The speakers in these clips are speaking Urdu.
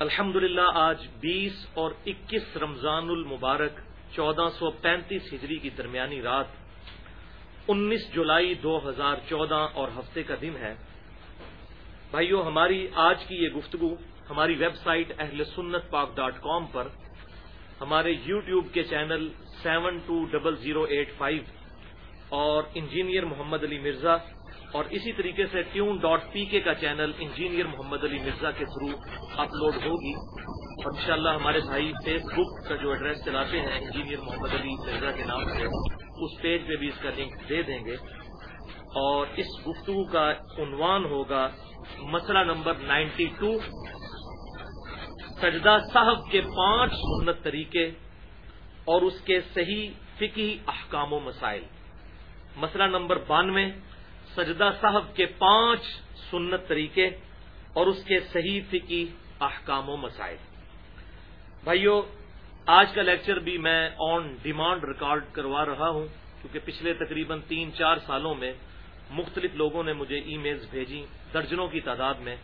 الحمد آج بیس اور اکیس رمضان المبارک، چودہ سو پینتیس ہجری کی درمیانی رات، انیس جولائی دو ہزار چودہ اور ہفتے کا دن ہے۔ بھائیو، ہماری آج کی یہ گفتگو ہماری ویب سائٹ اہل سنت پاک ڈاٹ کام پر، ہمارے یو ٹیوب کے channel seven two double zero eight five اور انجینئر محمد علی مرزا اور اسی طریقے سے ٹیون ڈاٹ پی کے کا چینل انجینئر محمد علی مرزا کے تھرو اپلوڈ ہوگی۔ اور انشاءاللہ ہمارے بھائی فیس بک کا جو ایڈریس چلاتے ہیں انجینئر محمد علی مرزا کے نام سے، اس پیج پہ بھی اس کا لنک دے دیں گے۔ اور اس گفتگو کا عنوان ہوگا، مسئلہ نمبر نائنٹی ٹو۔ سجدہ صاحب کے پانچ سنت طریقے اور اس کے صحیح فقی احکام و مسائل۔ مسئلہ نمبر بانوے۔ سجدہ صاحب کے پانچ سنت طریقے اور اس کے صحیح فقی احکام و مسائل۔ بھائیو، آج کا لیکچر بھی میں آن ڈیمانڈ ریکارڈ کروا رہا ہوں کیونکہ پچھلے تقریباً تین چار سالوں میں مختلف لوگوں نے مجھے ای میلز بھیجی درجنوں کی تعداد میں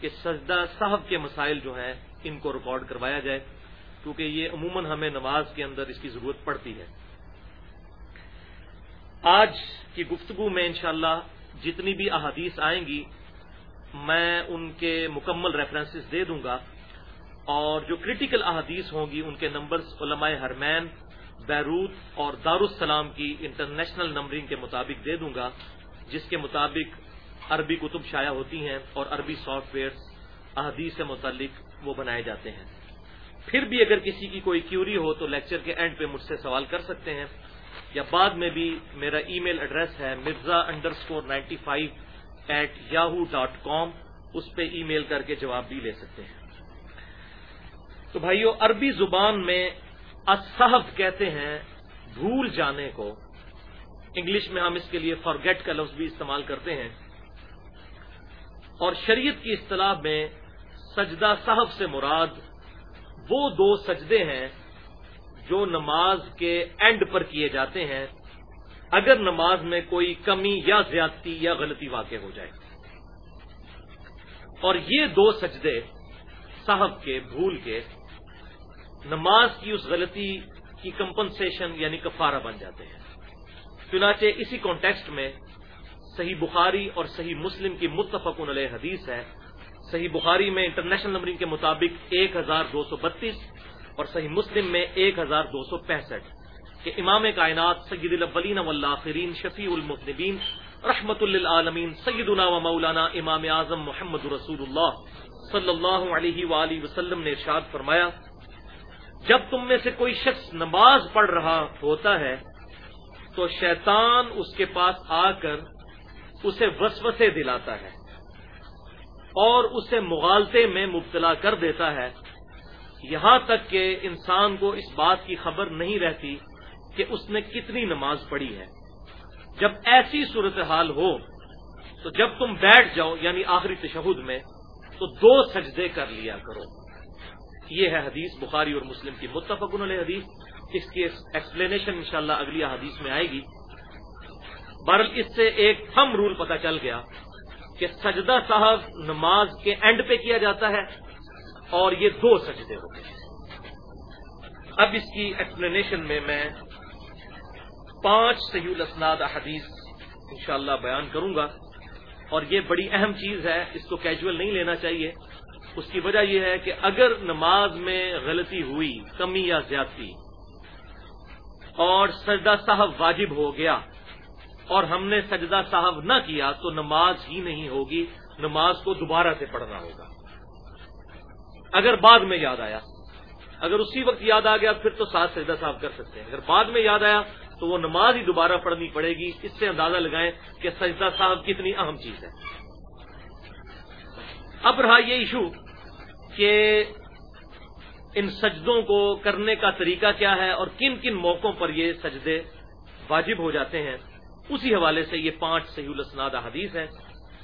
کہ سجدہ صاحب کے مسائل جو ہیں ان کو ریکارڈ کروایا جائے کیونکہ یہ عموماً ہمیں نماز کے اندر اس کی ضرورت پڑتی ہے۔ آج کی گفتگو میں انشاءاللہ جتنی بھی احادیث آئیں گی، میں ان کے مکمل ریفرنسز دے دوں گا۔ اور جو کرٹیکل احادیث ہوں گی، ان کے نمبرز علماء حرمین، بیروت اور دارالسلام کی انٹرنیشنل نمبرنگ کے مطابق دے دوں گا، جس کے مطابق عربی کتب شائع ہوتی ہیں اور عربی سافٹ ویئر احادیث سے متعلق وہ بنائے جاتے ہیں۔ پھر بھی اگر کسی کی کوئی کیوری ہو تو لیکچر کے اینڈ پہ مجھ سے سوال کر سکتے ہیں۔ یا بعد میں بھی میرا ای میل ایڈریس ہے Mirza underscore ninety five at Yahoo dot com, اس پہ ای میل کر کے جواب بھی لے سکتے ہیں۔ تو بھائیو، عربی زبان میں اصحف کہتے ہیں بھول جانے کو۔ انگلش میں ہم اس کے لیے فارگیٹ کا لفظ بھی استعمال کرتے ہیں۔ اور شریعت کی اصطلاح میں سجدہ صاحب سے مراد وہ دو سجدے ہیں جو نماز کے اینڈ پر کیے جاتے ہیں، اگر نماز میں کوئی کمی یا زیادتی یا غلطی واقع ہو جائے۔ اور یہ دو سجدے صاحب کے، بھول کے، نماز کی اس غلطی کی کمپنسیشن یعنی کفارہ بن جاتے ہیں۔ چنانچہ اسی کانٹیکسٹ میں صحیح بخاری اور صحیح مسلم کی متفق علیہ حدیث ہے۔ صحیح بخاری میں انٹرنیشنل نمبرنگ کے مطابق ایک ہزار دو سو بتیس اور صحیح مسلم میں ایک ہزار دو سو پینسٹھ کہ امام کائنات سید الاولین والآخرین شفیع المذنبین رحمت للعالمین سیدنا و مولانا امام اعظم محمد رسول اللہ صلی اللہ علیہ وآلہ وسلم نے ارشاد فرمایا، جب تم میں سے کوئی شخص نماز پڑھ رہا ہوتا ہے، تو شیطان اس کے پاس آ کر اسے وسوسے دلاتا ہے اور اسے مغالطے میں مبتلا کر دیتا ہے۔ یہاں تک کہ انسان کو اس بات کی خبر نہیں رہتی کہ اس نے کتنی نماز پڑھی ہے۔ جب ایسی صورتحال ہو، تو جب تم بیٹھ جاؤ یعنی آخری تشہد میں، تو دو سجدے کر لیا کرو۔ یہ ہے حدیث بخاری اور مسلم کی متفق علیہ حدیث۔ اس کی ایکسپلینیشن انشاءاللہ اگلی حدیث میں آئے گی۔ بہرحال اس سے ایک تھم رول پتہ چل گیا کہ سجدہ صاحب نماز کے اینڈ پہ کیا جاتا ہے۔ اور یہ دو سجدے ہوتے ہیں۔ اب اس کی ایکسپلینیشن میں میں پانچ صحیح الاسناد حدیث انشاءاللہ بیان کروں گا۔ اور یہ بڑی اہم چیز ہے، اس کو کیجول نہیں لینا چاہیے۔ اس کی وجہ یہ ہے کہ اگر نماز میں غلطی ہوئی، کمی یا زیادتی، اور سجدہ صاحب واجب ہو گیا، اور ہم نے سجدہ صاحب نہ کیا، تو نماز ہی نہیں ہوگی، نماز کو دوبارہ سے پڑھنا ہوگا۔ اگر بعد میں یاد آیا، اگر اسی وقت یاد آ گیا، پھر تو ساتھ سجدہ صاحب کر سکتے ہیں۔ اگر بعد میں یاد آیا، تو وہ نماز ہی دوبارہ پڑھنی پڑے گی۔ اس سے اندازہ لگائیں کہ سجدہ صاحب کتنی اہم چیز ہے۔ اب رہا یہ ایشو کہ ان سجدوں کو کرنے کا طریقہ کیا ہے اور کن کن موقعوں پر یہ سجدے واجب ہو جاتے ہیں، اسی حوالے سے یہ پانچ صحیح الاسناد حدیث ہیں،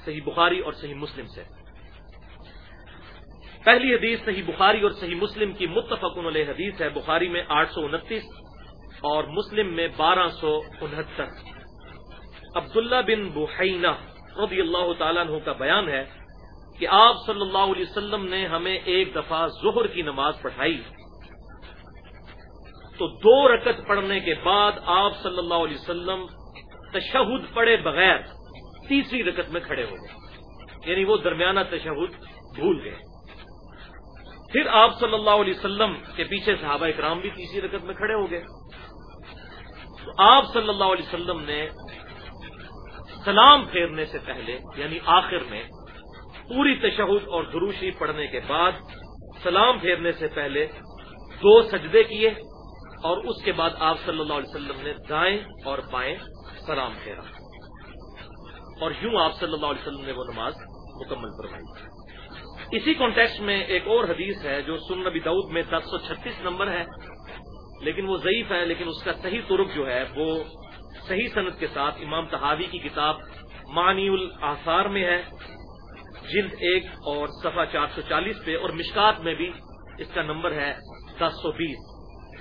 صحیح بخاری اور صحیح مسلم سے۔ پہلی حدیث صحیح بخاری اور صحیح مسلم کی متفق علیہ حدیث ہے، بخاری میں آٹھ سو انتیس اور مسلم میں بارہ سو انہتر۔ عبداللہ بن بحینہ رضی اللہ تعالیٰ عنہ کا بیان ہے کہ آپ صلی اللہ علیہ وسلم نے ہمیں ایک دفعہ ظہر کی نماز پڑھائی۔ تو دو رکت پڑھنے کے بعد آپ صلی اللہ علیہ وسلم تشہد پڑے بغیر تیسری رکت میں کھڑے ہو گئے۔ یعنی وہ درمیانہ تشہد بھول گئے۔ پھر آپ صلی اللہ علیہ وسلم کے پیچھے صحابہ اکرام بھی تیسری رکت میں کھڑے ہو گئے۔ تو آپ صلی اللہ علیہ وسلم نے سلام پھیرنے سے پہلے یعنی آخر میں، پوری تشہد اور دروشی پڑھنے کے بعد سلام پھیرنے سے پہلے دو سجدے کیے اور اس کے بعد آپ صلی اللہ علیہ وسلم نے دائیں اور بائیں سلام پھیرا۔ اور یوں آپ صلی اللہ علیہ وسلم نے وہ نماز مکمل فرمائی۔ اسی کانٹیکس میں ایک اور حدیث ہے جو سن نبی دعود میں دس سو چھتیس نمبر ہے، لیکن وہ ضعیف ہے، لیکن اس کا صحیح ترک جو ہے، وہ صحیح صنعت کے ساتھ امام تحاوی کی کتاب معنی الاثار میں ہے، جلد ایک اور صفحہ چار سو چالیس پہ، اور مشکات میں بھی اس کا نمبر ہے دس سو بیس۔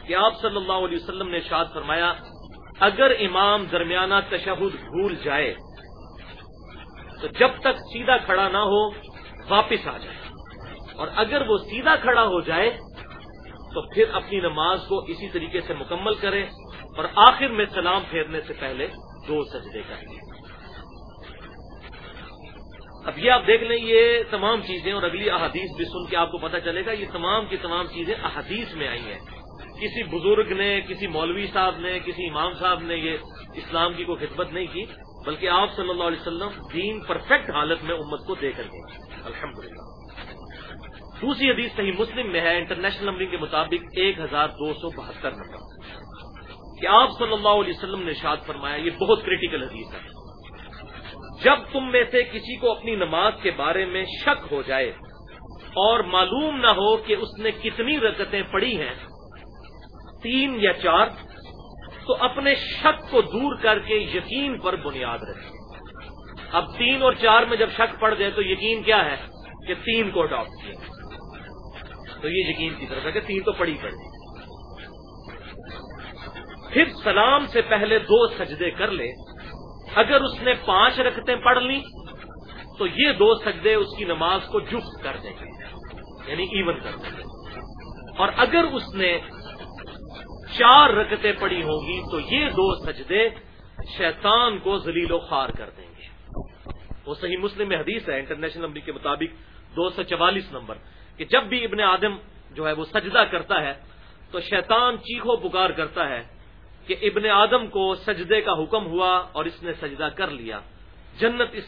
کہ آپ صلی اللہ علیہ وسلم نے شاد فرمایا، اگر امام درمیانہ تشہد بھول جائے، تو جب تک سیدھا کھڑا نہ ہو واپس آ جائے۔ اور اگر وہ سیدھا کھڑا ہو جائے، تو پھر اپنی نماز کو اسی طریقے سے مکمل کرے اور آخر میں سلام پھیرنے سے پہلے دو سجدے کریں اب یہ آپ دیکھ لیں، یہ تمام چیزیں اور اگلی احادیث بھی سن کے آپ کو پتہ چلے گا، یہ تمام کی تمام چیزیں احادیث میں آئی ہیں۔ کسی بزرگ نے، کسی مولوی صاحب نے، کسی امام صاحب نے یہ اسلام کی کوئی خدمت نہیں کی، بلکہ آپ صلی اللہ علیہ وسلم دین پرفیکٹ حالت میں امت کو دے کر گئے۔ الحمد دوسری حدیث صحیح مسلم میں ہے، انٹرنیشنل نمبرنگ کے مطابق ایک ہزار دو سو بہتر نمبر۔ کہ آپ صلی اللہ علیہ وسلم نے شاد فرمایا، یہ بہت کریٹیکل حدیث ہے۔ جب تم میں سے کسی کو اپنی نماز کے بارے میں شک ہو جائے اور معلوم نہ ہو کہ اس نے کتنی رکتیں پڑھی ہیں، تین یا چار، تو اپنے شک کو دور کر کے یقین پر بنیاد رکھے اب تین اور چار میں جب شک پڑ جائے تو یقین کیا ہے کہ تین کو اڈاپٹ کیا۔ تو یہ یقین کی طرف ہے کہ تین تو پڑی پڑی پھر سلام سے پہلے دو سجدے کر لے۔ اگر اس نے پانچ رکھتے پڑھ لی تو یہ دو سجدے اس کی نماز کو جفت کر دیں گے۔ یعنی ایون کر دیں گے۔ اور اگر اس نے چار رکتیں پڑی ہوں گی، تو یہ دو سجدے شیطان کو ذلیل و خوار کر دیں گے۔ وہ صحیح مسلم میں حدیث ہے، انٹرنیشنل نمبر کے مطابق دو سو چوالیس نمبر، کہ جب بھی ابن آدم جو ہے وہ سجدہ کرتا ہے، تو شیطان چیخو پکار کرتا ہے کہ ابن آدم کو سجدے کا حکم ہوا اور اس نے سجدہ کر لیا۔ جنت اس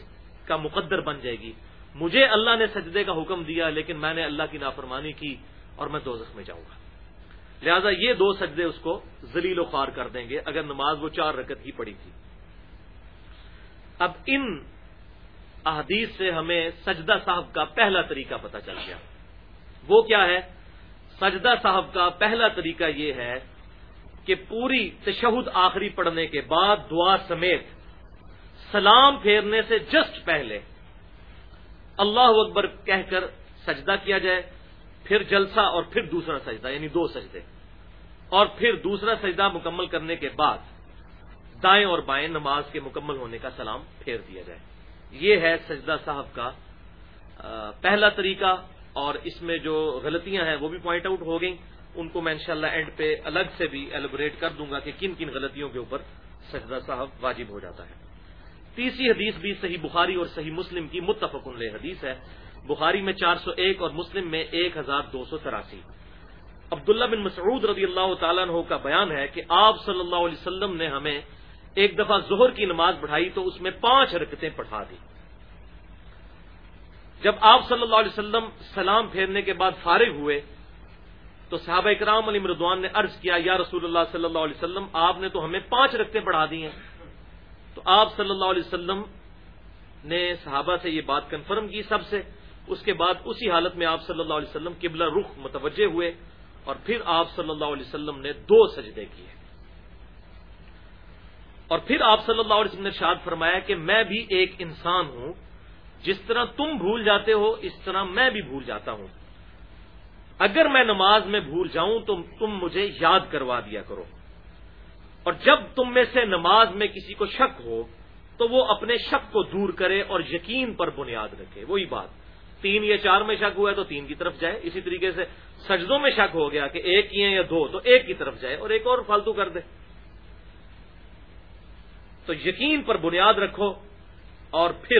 کا مقدر بن جائے گی۔ مجھے اللہ نے سجدے کا حکم دیا، لیکن میں نے اللہ کی نافرمانی کی اور میں دوزخ میں جاؤں گا۔ لہذا یہ دو سجدے اس کو ذلیل و خوار کر دیں گے، اگر نماز وہ چار رکت ہی پڑی تھی۔ اب ان احادیث سے ہمیں سجدہ صاحب کا پہلا طریقہ پتہ چل گیا۔ وہ کیا ہے؟ سجدہ صاحب کا پہلا طریقہ یہ ہے کہ پوری تشہد آخری پڑھنے کے بعد دعا سمیت سلام پھیرنے سے جسٹ پہلے اللہ اکبر کہہ کر سجدہ کیا جائے، پھر جلسہ اور پھر دوسرا سجدہ یعنی دو سجدے، اور پھر دوسرا سجدہ مکمل کرنے کے بعد۔ دائیں اور بائیں نماز کے مکمل ہونے کا سلام پھیر دیا جائے۔ یہ ہے سجدہ صاحب کا پہلا طریقہ، اور اس میں جو غلطیاں ہیں وہ بھی پوائنٹ آؤٹ ہو گئیں۔ ان کو میں انشاءاللہ اینڈ پہ الگ سے بھی ایلیبوریٹ کر دوں گا کہ کن کن غلطیوں کے اوپر سجدہ صاحب واجب ہو جاتا ہے۔ تیسری حدیث بھی صحیح بخاری اور صحیح مسلم کی متفق علیہ حدیث ہے۔ بخاری میں چار سو ایک اور مسلم میں ایک ہزار دو سو تراسی۔ عبداللہ بن مسعود رضی اللہ تعالیٰ عنہ کا بیان ہے کہ آپ صلی اللہ علیہ وسلم نے ہمیں ایک دفعہ ظہر کی نماز پڑھائی تو اس میں پانچ حرکتیں پڑھا دی جب آپ صلی اللہ علیہ وسلم سلام پھیرنے کے بعد فارغ ہوئے، تو صحابہ اکرام علی مردوان نے عرض کیا، یا رسول اللہ صلی اللہ علیہ وسلم، آپ نے تو ہمیں پانچ رکھتے پڑھا دی ہیں۔ تو آپ صلی اللہ علیہ وسلم نے صحابہ سے یہ بات کنفرم کی سب سے۔ اس کے بعد اسی حالت میں آپ صلی اللہ علیہ وسلم قبلہ رخ متوجہ ہوئے اور پھر آپ صلی اللہ علیہ وسلم نے دو سجدے کیے۔ اور پھر آپ صلی اللہ علیہ وسلم نے شاد فرمایا کہ میں بھی ایک انسان ہوں۔ جس طرح تم بھول جاتے ہو، اس طرح میں بھی بھول جاتا ہوں۔ اگر میں نماز میں بھول جاؤں تو تم مجھے یاد کروا دیا کرو۔ اور جب تم میں سے نماز میں کسی کو شک ہو، تو وہ اپنے شک کو دور کرے اور یقین پر بنیاد رکھے۔ وہی بات۔ تین یا چار میں شک ہوا ہے تو تین کی طرف جائے۔ اسی طریقے سے سجدوں میں شک ہو گیا کہ ایک ہی یا دو، تو ایک کی طرف جائے اور ایک اور فالتو کر دے۔ تو یقین پر بنیاد رکھو اور پھر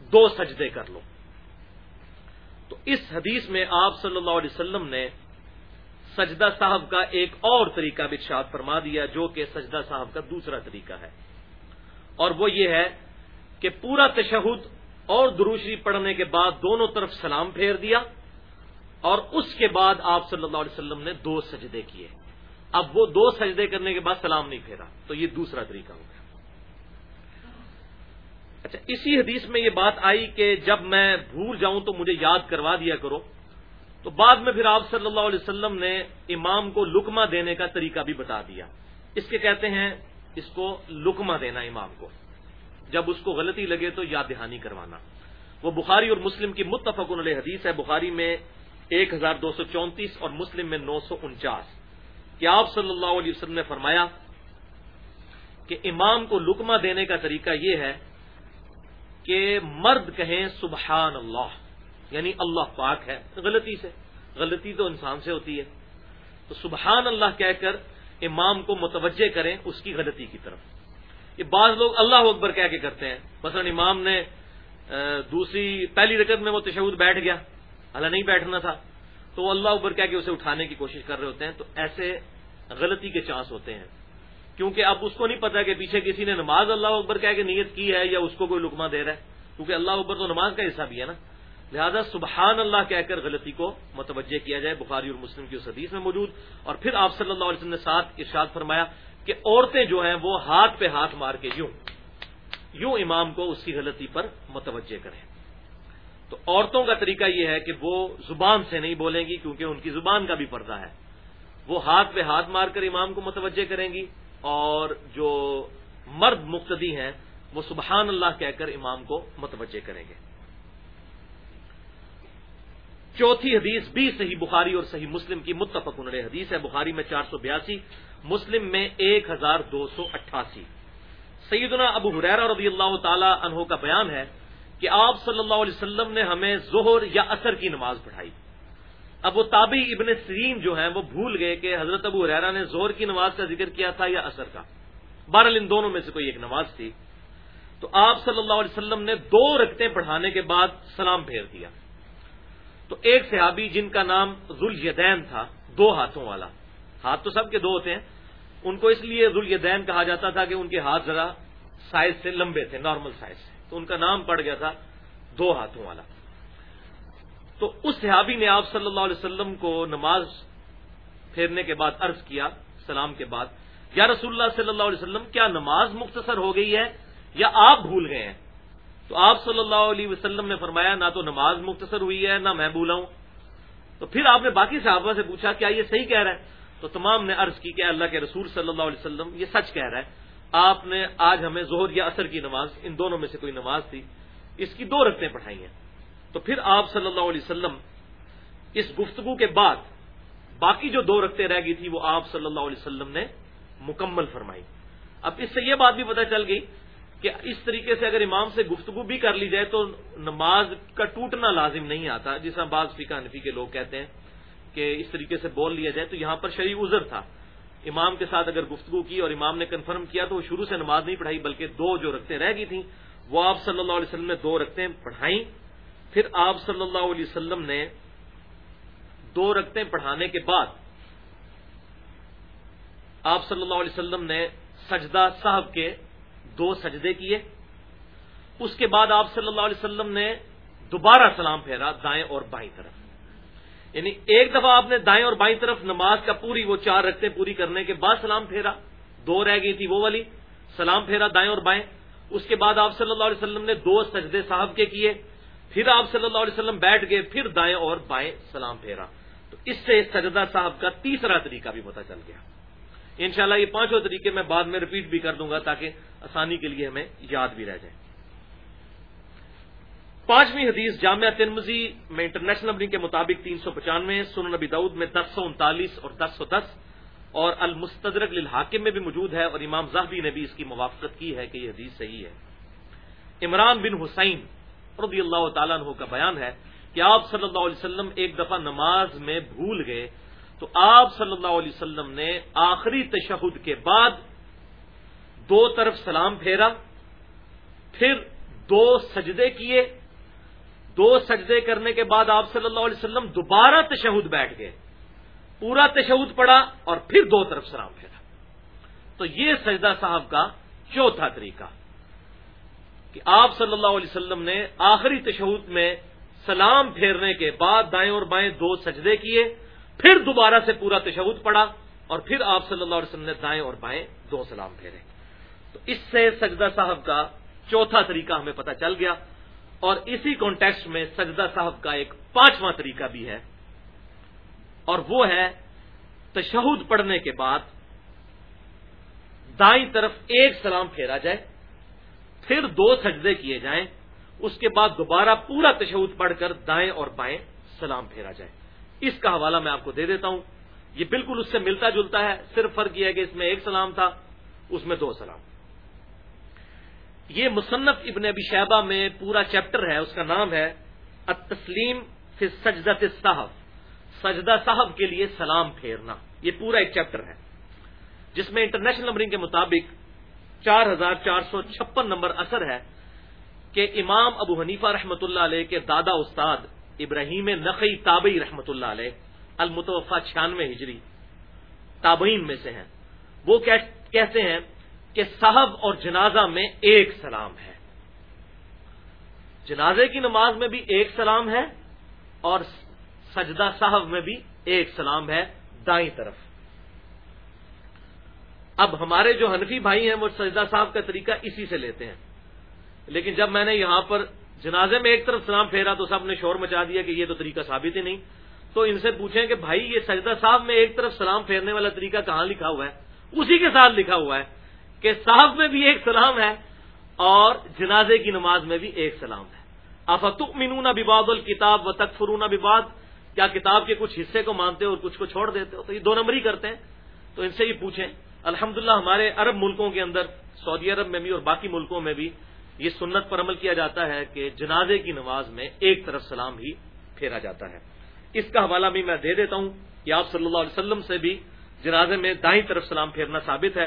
دو سجدے کر لو۔ تو اس حدیث میں آپ صلی اللہ علیہ وسلم نے سجدہ صاحب کا ایک اور طریقہ بھی شاد فرما دیا جو کہ سجدہ صاحب کا دوسرا طریقہ ہے۔ اور وہ یہ ہے کہ پورا تشہد اور دروشری پڑھنے کے بعد دونوں طرف سلام پھیر دیا اور اس کے بعد آپ صلی اللہ علیہ وسلم نے دو سجدے کیے۔ اب وہ دو سجدے کرنے کے بعد سلام نہیں پھیرا، تو یہ دوسرا طریقہ ہو گیا۔ اچھا اسی حدیث میں یہ بات آئی کہ جب میں بھول جاؤں تو مجھے یاد کروا دیا کرو۔ تو بعد میں پھر آپ صلی اللہ علیہ وسلم نے امام کو لکما دینے کا طریقہ بھی بتا دیا۔ اس کے کہتے ہیں، اس کو لکما دینا امام کو۔ جب اس کو غلطی لگے تو یاد دہانی کروانا۔ وہ بخاری اور مسلم کی متفق علیہ حدیث ہے۔ بخاری میں ایک ہزار دو سو چونتیس اور مسلم میں نو سو انچاس۔ کہ آپ صلی اللہ علیہ وسلم نے فرمایا کہ امام کو لکما دینے کا طریقہ یہ ہے کہ مرد کہیں سبحان اللہ یعنی اللہ پاک ہے، غلطی سے، غلطی تو انسان سے ہوتی ہے۔ تو سبحان اللہ کہہ کر امام کو متوجہ کریں اس کی غلطی کی طرف۔ یہ بعض لوگ اللہ اکبر کہہ کے کرتے ہیں۔ مثلا امام نے دوسری، پہلی رکعت میں وہ تشود بیٹھ گیا۔ اللہ نہیں بیٹھنا تھا۔ تو وہ اللہ اکبر کہہ کے اسے اٹھانے کی کوشش کر رہے ہوتے ہیں۔ تو ایسے غلطی کے چانس ہوتے ہیں۔ کیونکہ اب اس کو نہیں پتا کہ پیچھے کسی نے نماز اللہ اکبر کہہ کے نیت کی ہے یا اس کو کوئی لکما دے رہا ہے، کیونکہ اللہ اکبر تو نماز کا حصہ بھی ہے نا۔ لہذا سبحان اللہ کہہ کر غلطی کو متوجہ کیا جائے، بخاری اور مسلم کی اس حدیث میں موجود۔ اور پھر آپ صلی اللہ علیہ وسلم نے ساتھ ارشاد فرمایا کہ عورتیں جو ہیں وہ ہاتھ پہ ہاتھ مار کے یوں یوں امام کو اس کی غلطی پر متوجہ کریں۔ تو عورتوں کا طریقہ یہ ہے کہ وہ زبان سے نہیں بولیں گی، کیونکہ ان کی زبان کا بھی پردہ ہے۔ وہ ہاتھ پہ ہاتھ مار کر امام کو متوجہ کریں گی اور جو مرد مقتدی ہیں، وہ سبحان اللہ کہہ کر امام کو متوجہ کریں گے۔ چوتھی حدیث بھی صحیح بخاری اور صحیح مسلم کی متفق انڑے حدیث ہے۔ بخاری میں چار سو بیاسی، مسلم میں ایک ہزار دو سو اٹھاسی۔ سیدنا ابو حریرہ رضی اللہ تعالی عنہ کا بیان ہے کہ آپ صلی اللہ علیہ وسلم نے ہمیں ظہر یا اثر کی نماز پڑھائی۔ اب وہ تابی ابن سرین جو ہیں وہ بھول گئے کہ حضرت ابو حریرہ نے زہر کی نماز کا ذکر کیا تھا یا اثر کا۔ بہرحال ان دونوں میں سے کوئی ایک نماز تھی۔ تو آپ صلی اللہ علیہ وسلم نے دو رکھتے پڑھانے کے بعد سلام پھیر دیا۔ تو ایک صحابی جن کا نام ذوالدین تھا، دو ہاتھوں والا۔ ہاتھ تو سب کے دو ہوتے ہیں۔ ان کو اس لیے ذوالدین کہا جاتا تھا کہ ان کے ہاتھ ذرا سائز سے لمبے تھے، نارمل سائز سے۔ تو ان کا نام پڑ گیا تھا دو ہاتھوں والا۔ تو اس صحابی نے آپ صلی اللہ علیہ وسلم کو نماز پھیرنے کے بعد عرض کیا، سلام کے بعد، یا رسول اللہ صلی اللہ علیہ وسلم، کیا نماز مختصر ہو گئی ہے یا آپ بھول گئے ہیں؟ تو آپ صلی اللہ علیہ وسلم نے فرمایا، نہ تو نماز مختصر ہوئی ہے، نہ میں بھولا ہوں تو پھر آپ نے باقی صحابہ سے پوچھا، کیا یہ صحیح کہہ رہا ہے؟ تو تمام نے عرض کی کہ اللہ کے رسول صلی اللہ علیہ وسلم یہ سچ کہہ رہا ہے۔ آپ نے آج ہمیں زہر یا اثر کی نماز، ان دونوں میں سے کوئی نماز تھی، اس کی دو رقطیں پڑھائی ہیں۔ تو پھر آپ صلی اللہ علیہ وسلم اس گفتگو کے بعد باقی جو دو رکھتے رہ گئی تھی وہ آپ صلی اللہ علیہ وسلم نے مکمل فرمائی۔ اب اس سے یہ بات بھی پتہ چل گئی کہ اس طریقے سے اگر امام سے گفتگو بھی کر لی جائے تو نماز کا ٹوٹنا لازم نہیں آتا۔ جس طرح بعض فقہ نفی کے لوگ کہتے ہیں کہ اس طریقے سے بول لیا جائے تو یہاں پر شریع عذر تھا۔ امام کے ساتھ اگر گفتگو کی اور امام نے کنفرم کیا تو وہ شروع سے نماز نہیں پڑھائی بلکہ دو جو رکھتے رہ گئی تھیں وہ آپ صلی اللہ علیہ وسلم نے دو رکھتے پڑھائیں۔ پھر آپ صلی اللہ علیہ وسلم نے دو رکھتے پڑھانے کے بعد آپ صلی اللہ علیہ وسلم نے سجدہ صاحب کے دو سجدے کیے۔ اس کے بعد آپ صلی اللہ علیہ وسلم نے دوبارہ سلام پھیرا دائیں اور بائیں طرف۔ یعنی ایک دفعہ آپ نے دائیں اور بائیں طرف نماز کا پوری وہ چار رکھتے پوری کرنے کے بعد سلام پھیرا۔ دو رہ گئی تھی وہ والی۔ سلام پھیرا دائیں اور بائیں۔ اس کے بعد آپ صلی اللہ علیہ وسلم نے دو سجدے صاحب کے کیے۔ پھر آپ صلی اللہ علیہ وسلم بیٹھ گئے، پھر دائیں اور بائیں سلام پھیرا۔ تو اس سے سجدہ صاحب کا تیسرا طریقہ بھی پتہ چل گیا۔ انشاءاللہ یہ پانچوں طریقے میں بعد میں ریپیٹ بھی کر دوں گا تاکہ آسانی کے لیے ہمیں یاد بھی رہ جائے۔ پانچویں حدیث جامعہ تنمزی میں انٹرنیشنل نمبرنگ کے مطابق تین سو پچانوے سن نبی دعود میں دس سو انتالیس اور دس سو دس، اور المستدرک للحاکم میں بھی موجود ہے اور امام زہبی نے بھی اس کی موافقت کی ہے کہ یہ حدیث صحیح ہے۔ عمران بن حسین رضی اللہ تعالیٰ عنہ کا بیان ہے کہ آپ صلی اللہ علیہ وسلم ایک دفعہ نماز میں بھول گئے تو آپ صلی اللہ علیہ وسلم نے آخری تشہد کے بعد دو طرف سلام پھیرا، پھر دو سجدے کیے۔ دو سجدے کرنے کے بعد آپ صلی اللہ علیہ وسلم دوبارہ تشہد بیٹھ گئے۔ پورا تشہد پڑا اور پھر دو طرف سلام پھیرا۔ تو یہ سجدہ صاحب کا چوتھا طریقہ۔ کہ آپ صلی اللہ علیہ وسلم نے آخری تشہد میں سلام پھیرنے کے بعد دائیں اور بائیں دو سجدے کیے، پھر دوبارہ سے پورا تشہد پڑا اور پھر آپ صلی اللہ علیہ وسلم نے دائیں اور بائیں دو سلام پھیرے۔ تو اس سے سجدہ صاحب کا چوتھا طریقہ ہمیں پتہ چل گیا اور اسی کانٹیکسٹ میں سجدہ صاحب کا ایک پانچواں طریقہ بھی ہے۔ اور وہ ہے تشہد پڑھنے کے بعد دائیں طرف ایک سلام پھیرا جائے۔ پھر دو سجدے کیے جائیں، اس کے بعد دوبارہ پورا تشہد پڑھ کر دائیں اور بائیں سلام پھیرا جائے۔ اس کا حوالہ میں آپ کو دے دیتا ہوں۔ یہ بالکل اس سے ملتا جلتا ہے، صرف فرق یہ ہے کہ اس میں ایک سلام تھا، اس میں دو سلام۔ یہ مصنف ابن ابی شہبہ میں پورا چیپٹر ہے، اس کا نام ہے التسلیم فی سجدت صاحب سجدہ صاحب کے لیے سلام پھیرنا، یہ پورا ایک چیپٹر ہے۔ جس میں انٹرنیشنل نمبرنگ کے مطابق چار ہزار چار سو چھپن نمبر اثر ہے کہ امام ابو حنیفہ رحمۃ اللہ علیہ کے دادا استاد ابراہیم نقی تابئی رحمۃ اللہ علیہ المتوفا چھیانوے ہجری، تابعین میں سے ہیں۔ وہ کہتے ہیں کہ صاحب اور جنازہ میں ایک سلام ہے۔ جنازے کی نماز میں بھی ایک سلام ہے اور سجدہ صاحب میں بھی ایک سلام ہے دائیں طرف۔ اب ہمارے جو حنفی بھائی ہیں وہ سجدہ صاحب کا طریقہ اسی سے لیتے ہیں۔ لیکن جب میں نے یہاں پر جنازے میں ایک طرف سلام پھیرا تو سب نے شور مچا دیا کہ یہ تو طریقہ ثابت ہی نہیں۔ تو ان سے پوچھیں کہ بھائی یہ سجدہ صاحب میں ایک طرف سلام پھیرنے والا طریقہ کہاں لکھا ہوا ہے؟ اسی کے ساتھ لکھا ہوا ہے کہ صاحب میں بھی ایک سلام ہے اور جنازے کی نماز میں بھی ایک سلام ہے۔ آفتک منون بباد الکتاب و تک فرون بباد کیا کتاب کے کچھ حصے کو مانتے ہو اور کچھ کو چھوڑ دیتے ہو؟ تو یہ دو نمبر ہی کرتے ہیں۔ تو ان سے یہ پوچھیں۔ الحمدللہ ہمارے عرب ملکوں کے اندر، سعودی عرب میں بھی اور باقی ملکوں میں بھی یہ سنت پر عمل کیا جاتا ہے کہ جنازے کی نماز میں ایک طرف سلام ہی پھیرا جاتا ہے۔ اس کا حوالہ بھی میں دے دیتا ہوں کہ آپ صلی اللہ علیہ وسلم سے بھی جنازے میں دائیں طرف سلام پھیرنا ثابت ہے۔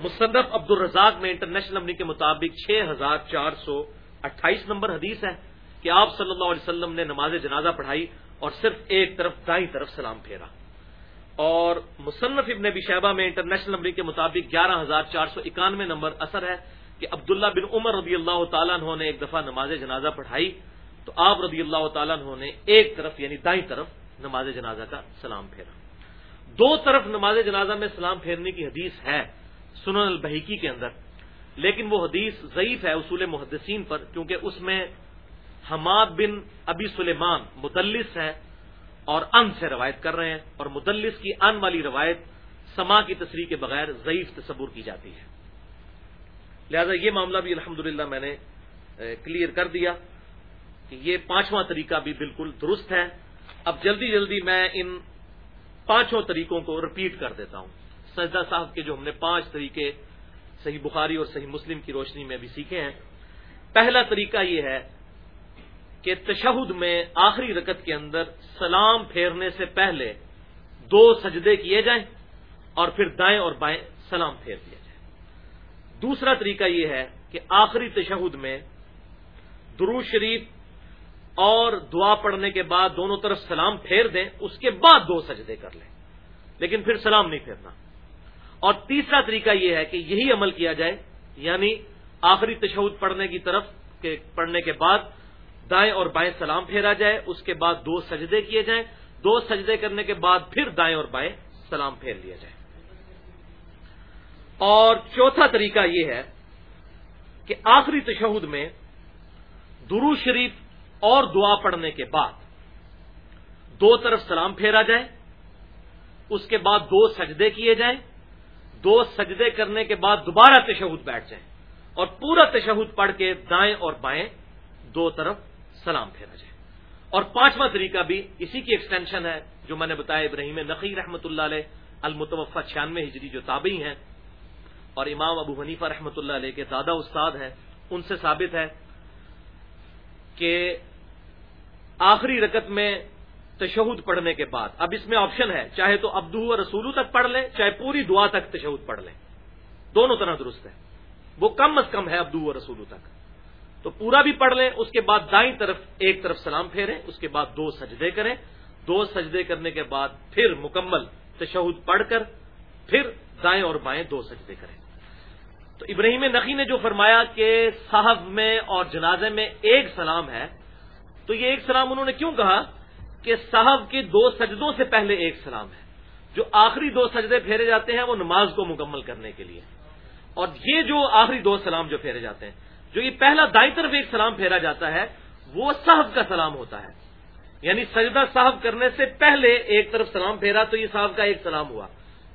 مصنف عبد الرزاق میں انٹرنیشنل نمبر کے مطابق چھ ہزار چار سو اٹھائیس نمبر حدیث ہے کہ آپ صلی اللہ علیہ وسلم نے نماز جنازہ پڑھائی اور صرف ایک طرف دائیں طرف سلام پھیرا۔ اور مصنف ابن ابی شہبہ میں انٹرنیشنل نمبر کے مطابق گیارہ ہزار چار سو اکانوے نمبر اثر ہے کہ عبداللہ بن عمر رضی اللہ تعالیٰ عنہ نے ایک دفعہ نماز جنازہ پڑھائی تو آپ رضی اللہ تعالیٰ عنہ نے ایک طرف یعنی دائیں طرف نماز جنازہ کا سلام پھیرا۔ دو طرف نماز جنازہ میں سلام پھیرنے کی حدیث ہے سنن البحیکی کے اندر، لیکن وہ حدیث ضعیف ہے اصول محدثین پر کیونکہ اس میں حماد بن ابی سلیمان مدلس ہے اور ان سے روایت کر رہے ہیں اور مدلس کی ان والی روایت سما کی تصریح کے بغیر ضعیف تصور کی جاتی ہے۔ لہذا یہ معاملہ بھی الحمد میں نے کلیئر کر دیا کہ یہ پانچواں طریقہ بھی بالکل درست ہے۔ اب جلدی جلدی میں ان پانچوں طریقوں کو رپیٹ کر دیتا ہوں۔ سجدہ صاحب کے جو ہم نے پانچ طریقے صحیح بخاری اور صحیح مسلم کی روشنی میں بھی سیکھے ہیں۔ پہلا طریقہ یہ ہے کہ تشہد میں آخری رکت کے اندر سلام پھیرنے سے پہلے دو سجدے کیے جائیں اور پھر دائیں اور بائیں سلام پھیر دیا جائے۔ دوسرا طریقہ یہ ہے کہ آخری تشہد میں درو شریف اور دعا پڑھنے کے بعد دونوں طرف سلام پھیر دیں، اس کے بعد دو سجدے کر لیں۔ لیکن پھر سلام نہیں پھیرنا۔ اور تیسرا طریقہ یہ ہے کہ یہی عمل کیا جائے یعنی آخری تشہد پڑھنے کی طرف کے پڑھنے کے بعد دائیں اور بائیں سلام پھیرا جائے، اس کے بعد دو سجدے کیے جائیں۔ دو سجدے کرنے کے بعد پھر دائیں اور بائیں سلام پھیر لیا جائے۔ اور چوتھا طریقہ یہ ہے کہ آخری تشہد میں درو شریف اور دعا پڑھنے کے بعد دو طرف سلام پھیرا جائے، اس کے بعد دو سجدے کیے جائیں۔ دو سجدے کرنے کے بعد دوبارہ تشہد بیٹھ جائیں۔ اور پورا تشہد پڑھ کے دائیں اور بائیں دو طرف سلام پھیرا جائے۔ اور پانچواں طریقہ بھی اسی کی ایکسٹینشن ہے جو میں نے بتایا ابراہیم نقی رحمۃ اللہ علیہ المتوفہ چھیانوے ہجری جو تابعی ہیں۔ اور امام ابو حنیفہ رحمۃ اللہ علیہ کے دادا استاد ہیں، ان سے ثابت ہے کہ آخری رکت میں تشہد پڑھنے کے بعد، اب اس میں آپشن ہے، چاہے تو ابدو و رسولو تک پڑھ لیں، چاہے پوری دعا تک تشہد پڑھ لیں۔ دونوں طرح درست ہے۔ وہ کم از کم ہے ابدو و رسولو تک۔ تو پورا بھی پڑھ لیں، اس کے بعد دائیں طرف ایک طرف سلام پھیریں، اس کے بعد دو سجدے کریں۔ دو سجدے کرنے کے بعد پھر مکمل تشہد پڑھ کر پھر دائیں اور بائیں دو سجدے کریں۔ تو ابراہیم نقی نے جو فرمایا کہ صاحب میں اور جنازے میں ایک سلام ہے، تو یہ ایک سلام انہوں نے کیوں کہا؟ کہ صاحب کے دو سجدوں سے پہلے ایک سلام ہے۔ جو آخری دو سجدے پھیرے جاتے ہیں، وہ نماز کو مکمل کرنے کے لیے۔ اور یہ جو آخری دو سلام جو پھیرے جاتے ہیں جو یہ پہلا دائیں طرف ایک سلام پھیرا جاتا ہے، وہ صاحب کا سلام ہوتا ہے۔ یعنی سجدہ صاحب کرنے سے پہلے ایک طرف سلام پھیرا تو یہ صاحب کا ایک سلام ہوا۔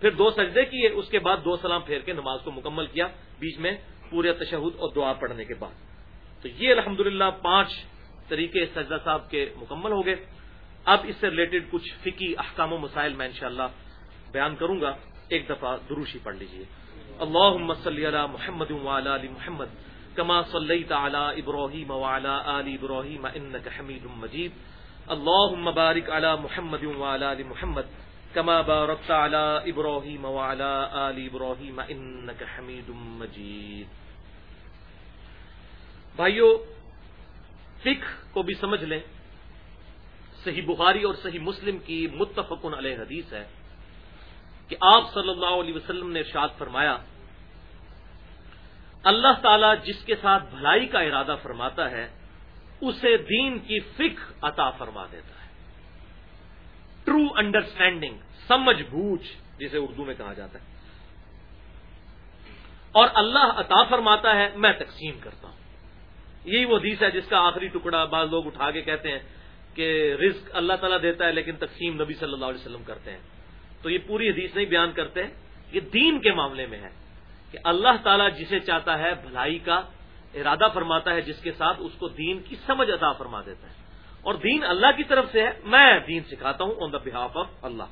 پھر دو سجدے کیے، اس کے بعد دو سلام پھیر کے نماز کو مکمل کیا، بیچ میں پورے تشہد اور دعا پڑھنے کے بعد۔ تو یہ الحمد پانچ طریقے سجدہ صاحب کے مکمل ہو گئے۔ اب اس سے ریلیٹڈ کچھ فکی احکام و مسائل میں انشاءاللہ بیان کروں گا۔ ایک دفعہ دروشی پڑھ لیجیے اللہ صلی علی محمد علی محمد۔ کما صلی تعلی ابراہیم وعلی آل ابراہیم انک حمید مجید اللہ مبارک علی محمد علی محمد کما بارکت علی ابراہیم وعلی آل ابراہیم انک حمید مجید بھائیو فکر کو بھی سمجھ لیں. صحیح بخاری اور صحیح مسلم کی متفق علیہ حدیث ہے کہ آپ صلی اللہ علیہ وسلم نے ارشاد فرمایا اللہ تعالی جس کے ساتھ بھلائی کا ارادہ فرماتا ہے، اسے دین کی فکر عطا فرما دیتا ہے۔ ٹرو انڈرسٹینڈنگ سمجھ بوجھ، جسے اردو میں کہا جاتا ہے۔ اور اللہ عطا فرماتا ہے، میں تقسیم کرتا ہوں۔ یہی وہ حدیث ہے جس کا آخری ٹکڑا بعض لوگ اٹھا کے کہتے ہیں کہ رزق اللہ تعالیٰ دیتا ہے، لیکن تقسیم نبی صلی اللہ علیہ وسلم کرتے ہیں۔ تو یہ پوری حدیث نہیں بیان کرتے، یہ دین کے معاملے میں ہے۔ کہ اللہ تعالیٰ جسے چاہتا ہے بھلائی کا ارادہ فرماتا ہے، جس کے ساتھ اس کو دین کی سمجھ عطا فرما دیتا ہے۔ اور دین اللہ کی طرف سے ہے، میں دین سکھاتا ہوں آن دا بہاف آف اللہ۔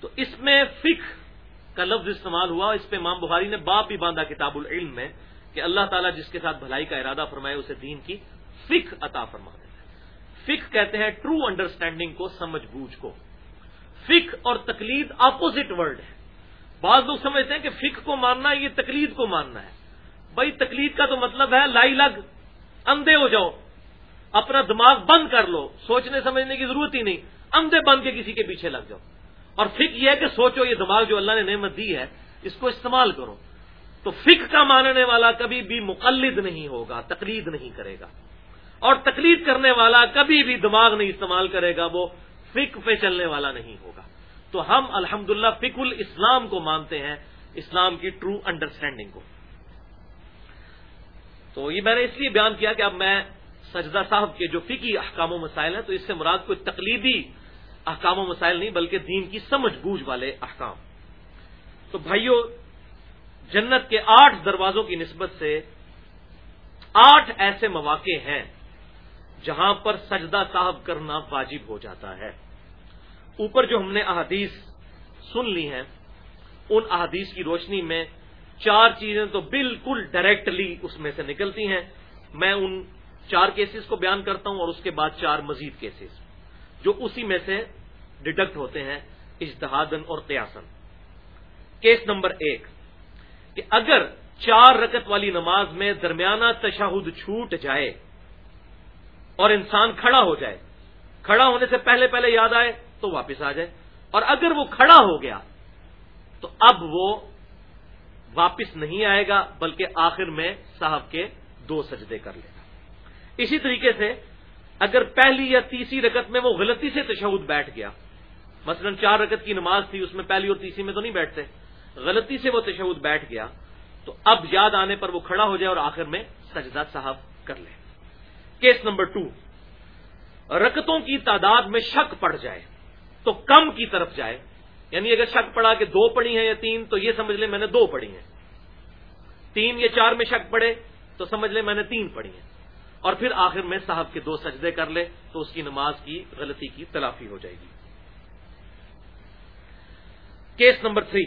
تو اس میں فک کا لفظ استعمال ہوا، اس پہ امام بخاری نے باپ بھی باندھا کتاب العلم میں کہ اللہ تعالیٰ جس کے ساتھ بھلائی کا ارادہ فرمائے، اسے دین کی فک عطا فرما دیتا ہے۔ فک کہتے ہیں ٹرو انڈرسٹینڈنگ کو، سمجھ بوجھ کو۔ فک اور تقلید اپوزٹ ورڈ ہے۔ بعض لوگ سمجھتے ہیں کہ فک کو ماننا ہے، یہ تقلید کو ماننا ہے۔ بھائی، تقلید کا تو مطلب ہے لائی لگ، اندھے ہو جاؤ۔ اپنا دماغ بند کر لو، سوچنے سمجھنے کی ضرورت ہی نہیں۔ اندھے بند کے کسی کے پیچھے لگ جاؤ۔ اور فک یہ ہے کہ سوچو، یہ دماغ جو اللہ نے نعمت دی ہے، اس کو استعمال کرو۔ تو فک کا ماننے والا کبھی بھی مقلد نہیں ہوگا، تقلید نہیں کرے گا۔ اور تقلید کرنے والا کبھی بھی دماغ نہیں استعمال کرے گا، وہ فک پہ چلنے والا نہیں ہوگا۔ تو ہم الحمد للہ فک الاسلام کو مانتے ہیں، اسلام کی ٹرو انڈرسٹینڈنگ کو۔ تو یہ میں نے اس لیے بیان کیا کہ اب میں سجدہ صاحب کے جو فکی احکام و مسائل ہیں، تو اس سے مراد کوئی تقلیدی احکام و مسائل نہیں، بلکہ دین کی سمجھ بوجھ والے احکام۔ تو بھائیوں جنت کے آٹھ دروازوں کی نسبت سے آٹھ ایسے مواقع ہیں جہاں پر سجدہ صاحب کرنا واجب ہو جاتا ہے۔ اوپر جو ہم نے احادیث سن لی ہیں، ان احادیث کی روشنی میں چار چیزیں تو بالکل ڈائریکٹلی اس میں سے نکلتی ہیں۔ میں ان چار کیسز کو بیان کرتا ہوں اور اس کے بعد چار مزید کیسز جو اسی میں سے ڈیڈکٹ ہوتے ہیں اجتہادن اور قیاسن کیس نمبر ایک، کہ اگر چار رکت والی نماز میں درمیانہ تشاہد چھوٹ جائے اور انسان کھڑا ہو جائے، کھڑا ہونے سے پہلے پہلے یاد آئے تو واپس آ جائے۔ اور اگر وہ کھڑا ہو گیا، تو اب وہ واپس نہیں آئے گا، بلکہ آخر میں صاحب کے دو سجدے کر لے گا۔ اسی طریقے سے اگر پہلی یا تیسری رکت میں وہ غلطی سے تشہد بیٹھ گیا، مثلا چار رکت کی نماز تھی، اس میں پہلی اور تیسری میں تو نہیں بیٹھتے، غلطی سے وہ تشہد بیٹھ گیا، تو اب یاد آنے پر وہ کھڑا ہو جائے اور آخر میں سجدہ صاحب کر لے۔ کیس نمبر ٹو رکتوں کی تعداد میں شک پڑ جائے۔ تو کم کی طرف جائے۔ یعنی اگر شک پڑا کہ دو پڑی ہیں یا تین، تو یہ سمجھ لیں میں نے دو پڑھی ہیں۔ تین یا چار میں شک پڑے، تو سمجھ لیں میں نے تین پڑھی ہیں۔ اور پھر آخر میں صاحب کے دو سجدے کر لے، تو اس کی نماز کی غلطی کی تلافی ہو جائے گی۔ Case number three.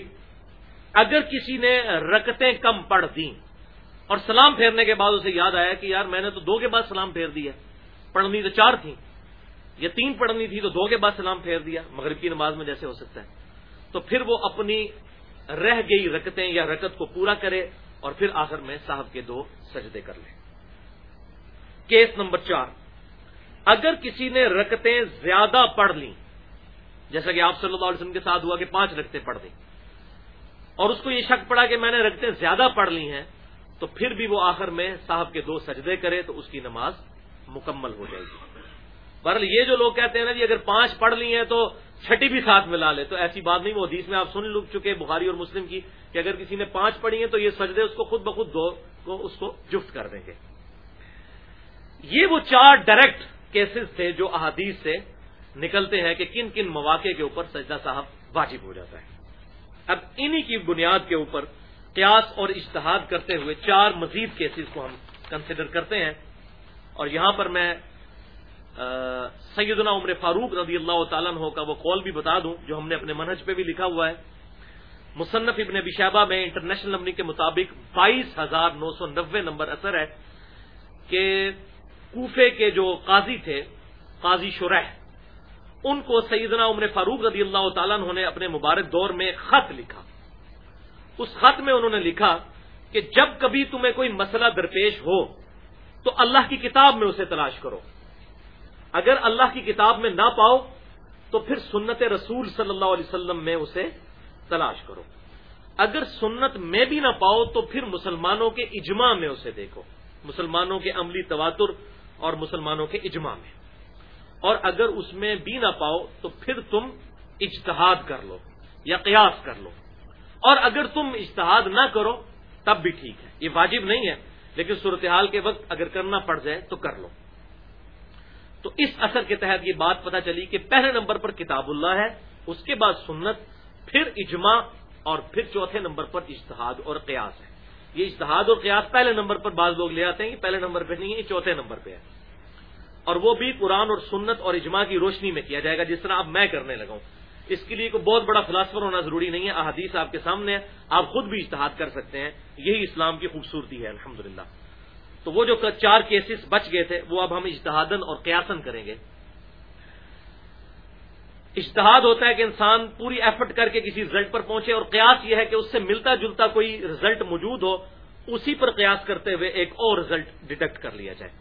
اگر کسی نے رکتیں کم پڑھ دیں اور سلام پھیرنے کے بعد اسے یاد آیا کہ یار میں نے تو دو کے بعد سلام پھیر دیا پڑھنی تو چار تھیں یا تین پڑھنی تھی تو دو کے بعد سلام پھیر دیا مغرب کی نماز میں جیسے ہو سکتا ہے۔ تو پھر وہ اپنی رہ گئی رکتیں یا رکت کو پورا کرے اور پھر آخر میں صاحب کے دو سجدے کر لے۔ کیس نمبر چار۔ اگر کسی نے رکتیں زیادہ پڑھ لیں، جیسا کہ آپ صلی اللہ علیہ وسلم کے ساتھ ہوا کہ پانچ رکتیں پڑھ دیں، اور اس کو یہ شک پڑا کہ میں نے رکتیں زیادہ پڑھ لی ہیں، تو پھر بھی وہ آخر میں صاحب کے دو سجدے کرے تو اس کی نماز مکمل ہو جائے گی۔ بہرحال یہ جو لوگ کہتے ہیں نا جی اگر پانچ پڑھ لی ہیں تو چھٹی بھی ساتھ ملا لے، تو ایسی بات نہیں، وہ حدیث میں آپ سن لگ چکے، بخاری اور مسلم کی، کہ اگر کسی نے پانچ پڑھی ہیں تو یہ سجدے اس کو خود بخود دو کو اس کو جفت کر دیں گے۔ یہ وہ چار ڈائریکٹ کیسز تھے جو احادیث سے نکلتے ہیں کہ کن کن مواقع کے اوپر سجدہ صاحب واجب ہو جاتا ہے۔ اب انہی کی بنیاد کے اوپر قیاس اور اشتہاد کرتے ہوئے چار مزید کیسز کو ہم کنسیڈر کرتے ہیں اور یہاں پر میں سیدنا عمر فاروق رضی اللہ تعالیٰ عنہ کا وہ قول بھی بتا دوں، جو ہم نے اپنے منہج پہ بھی لکھا ہوا ہے۔ مصنف ابن بشابہ میں انٹرنیشنل نمبر کے مطابق بائیس ہزار نو سو نبے نمبر اثر ہے کہ کوفے کے جو قاضی تھے، قاضی شرح ان کو سیدنا عمر فاروق رضی اللہ تعالیٰ عنہ نے اپنے مبارک دور میں خط لکھا۔ اس خط میں انہوں نے لکھا کہ جب کبھی تمہیں کوئی مسئلہ درپیش ہو، تو اللہ کی کتاب میں اسے تلاش کرو۔ اگر اللہ کی کتاب میں نہ پاؤ تو پھر سنت رسول صلی اللہ علیہ وسلم میں اسے تلاش کرو۔ اگر سنت میں بھی نہ پاؤ تو پھر مسلمانوں کے اجماع میں اسے دیکھو۔ مسلمانوں کے عملی تواتر اور مسلمانوں کے اجماع میں۔ اور اگر اس میں بھی نہ پاؤ تو پھر تم اجتہاد کر لو یا قیاس کر لو۔ اور اگر تم اجتہاد نہ کرو تب بھی ٹھیک ہے۔ یہ واجب نہیں ہے، لیکن صورتحال کے وقت اگر کرنا پڑ جائے تو کر لو۔ تو اس اثر کے تحت یہ بات پتا چلی کہ پہلے نمبر پر کتاب اللہ ہے، اس کے بعد سنت، پھر اجماع اور پھر چوتھے نمبر پر اشتہاد اور قیاس ہے۔ یہ اشتہاد اور قیاس پہلے نمبر پر بعض لوگ لے آتے ہیں کہ پہلے نمبر پہ نہیں ہے، یہ چوتھے نمبر پہ ہے۔ اور وہ بھی قرآن اور سنت اور اجماع کی روشنی میں کیا جائے گا، جس طرح اب میں کرنے لگا ہوں۔ اس کے لیے کوئی بہت بڑا فلاسفر ہونا ضروری نہیں ہے، احادیث آپ کے سامنے ہے آپ خود بھی اشتہاد کر سکتے ہیں۔ یہی اسلام کی خوبصورتی ہے، الحمدللہ۔ تو وہ جو چار کیسز بچ گئے تھے، وہ اب ہم اجتہادن اور قیاسن کریں گے۔ اشتہاد ہوتا ہے کہ انسان پوری ایفرٹ کر کے کسی رزلٹ پر پہنچے اور قیاس یہ ہے کہ اس سے ملتا جلتا کوئی رزلٹ موجود ہو، اسی پر قیاس کرتے ہوئے ایک اور رزلٹ ڈیٹیکٹ کر لیا جائے۔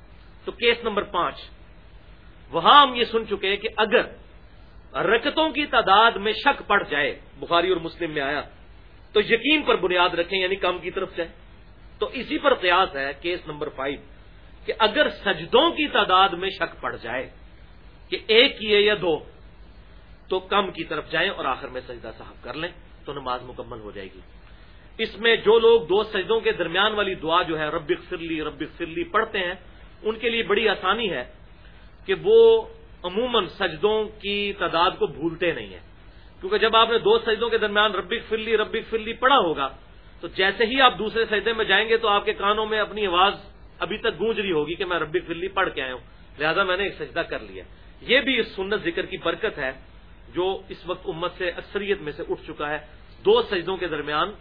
تو کیس نمبر پانچ۔ وہاں ہم یہ سن چکے ہیں کہ اگر رکتوں کی تعداد میں شک پڑ جائے، بخاری اور مسلم میں آیا، تو یقین پر بنیاد رکھیں یعنی کم کی طرف جائے تو اسی پر قیاس ہے کیس نمبر فائیو، کہ اگر سجدوں کی تعداد میں شک پڑ جائے کہ ایک کیے یا دو، تو کم کی طرف جائیں اور آخر میں سجدہ صاحب کر لیں، تو نماز مکمل ہو جائے گی۔ اس میں جو لوگ دو سجدوں کے درمیان والی دعا جو ہے ربک فرلی ربک فرلی پڑھتے ہیں، ان کے لیے بڑی آسانی ہے کہ وہ عموماً سجدوں کی تعداد کو بھولتے نہیں ہیں۔ کیونکہ جب آپ نے دو سجدوں کے درمیان ربک فرلی ربک فرلی پڑھا ہوگا تو جیسے ہی آپ دوسرے سجدے میں جائیں گے تو آپ کے کانوں میں اپنی آواز ابھی تک گونج رہی ہوگی کہ میں ربی فلی پڑھ کے آیا ہوں۔ لہذا میں نے ایک سجدہ کر لیا۔ یہ بھی اس سنت ذکر کی برکت ہے جو اس وقت امت سے اکثریت میں سے اٹھ چکا ہے۔ دو سجدوں کے درمیان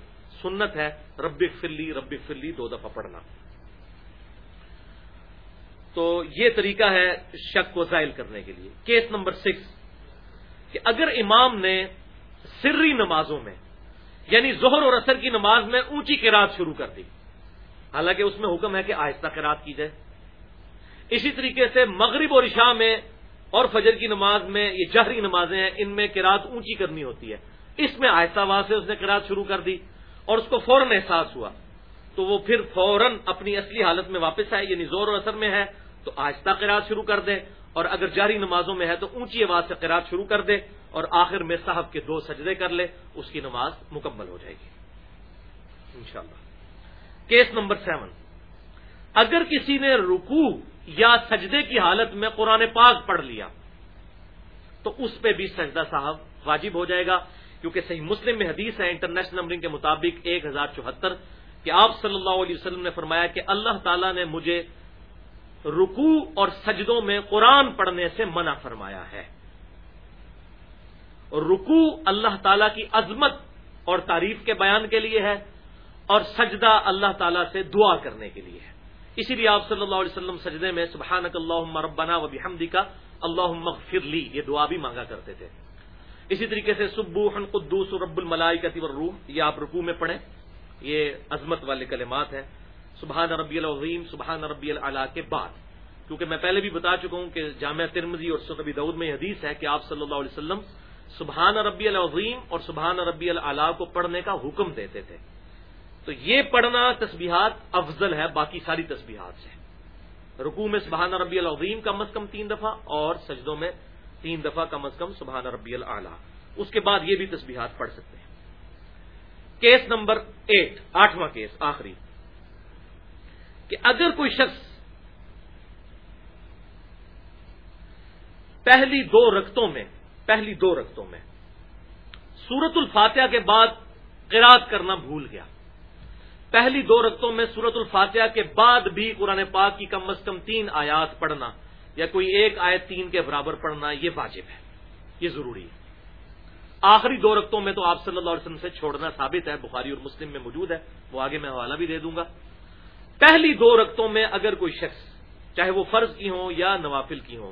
سنت ہے، ربی فلی ربی فلی دو دفعہ پڑھنا۔ تو یہ طریقہ ہے شک کو ظاہر کرنے کے لیے۔ کیس نمبر سکس، کہ اگر امام نے سری نمازوں میں یعنی زہر اور اثر کی نماز میں اونچی کراط شروع کر دی۔ حالانکہ اس میں حکم ہے کہ آہستہ کراط کی جائے۔ اسی طریقے سے مغرب اور عشاء میں اور فجر کی نماز میں یہ جہری نمازیں ہیں، ان میں کراط اونچی کرنی ہوتی ہے۔ اس میں آہستہ آواز سے اس نے کراط شروع کر دی اور اس کو فوراً احساس ہوا۔ تو وہ پھر فوراً اپنی اصلی حالت میں واپس آئے یعنی زور اور اثر میں ہے۔ تو آہستہ قرآد شروع کر دے اور اگر جاری نمازوں میں ہے تو اونچی آواز سے قرآد شروع کر دے اور آخر میں صاحب کے دو سجدے کر لے، اس کی نماز مکمل ہو جائے گی۔ انشاءاللہ۔ Case number seven. اگر کسی نے رکو یا سجدے کی حالت میں قرآن پاک پڑھ لیا، تو اس پہ بھی سجدہ صاحب واجب ہو جائے گا، کیونکہ صحیح مسلم میں حدیث ہے، انٹرنیشنل نمبرنگ کے مطابق ایک ہزار چوہتر، کہ آپ صلی اللہ علیہ وسلم نے فرمایا کہ اللہ تعالیٰ نے مجھے رکو اور سجدوں میں قرآن پڑھنے سے منع فرمایا ہے۔ رکو اللہ تعالی کی عظمت اور تعریف کے بیان کے لیے ہے اور سجدہ اللہ تعالیٰ سے دعا کرنے کے لیے ہے۔ اسی لیے آپ صلی اللہ علیہ وسلم سجدے میں سبحانک اللہ ربنا و بحمدی کا اللہ مغفر لی، یہ دعا بھی مانگا کرتے تھے۔ اسی طریقے سے سبو قدوس رب الملائی کا روح یہ آپ رکوع میں پڑھیں، یہ عظمت والے کلمات ہیں۔ سبحان ربی العظیم، سبحان ربی العلیٰ کے بعد۔ کیونکہ میں پہلے بھی بتا چکا ہوں کہ جامعہ ترمزی اور سنبی دعود میں حدیث ہے کہ آپ صلی اللہ علیہ وسلم سبحان ربی العظیم اور سبحان ربی العلیٰ کو پڑھنے کا حکم دیتے تھے۔ تو یہ پڑھنا تسبیحات افضل ہے، باقی ساری تسبیحات سے۔ رکوع میں سبحان ربی العظیم کم از کم تین دفعہ اور سجدوں میں تین دفعہ کم از کم سبحان ربی العلیٰ اس کے بعد یہ بھی تسبیحات پڑھ سکتے ہیں۔ کیس نمبر ایٹ، آٹھواں کیس، آخری۔ کہ اگر کوئی شخص پہلی دو رختوں میں، پہلی دو رختوں میں سورت الفاتحہ کے بعد قراد کرنا بھول گیا۔ پہلی دو رختوں میں سورت الفاتحہ کے بعد بھی قرآن پاک کی کم از کم تین آیات پڑھنا یا کوئی ایک آیت تین کے برابر پڑھنا یہ واجب ہے۔ یہ ضروری ہے۔ آخری دو رقطوں میں تو آپ صلی اللہ علیہ وسلم سے چھوڑنا ثابت ہے، بخاری اور مسلم میں موجود ہے، وہ آگے میں حوالہ بھی دے دوں گا۔ پہلی دو رقطوں میں اگر کوئی شخص، چاہے وہ فرض کی ہوں یا نوافل کی ہوں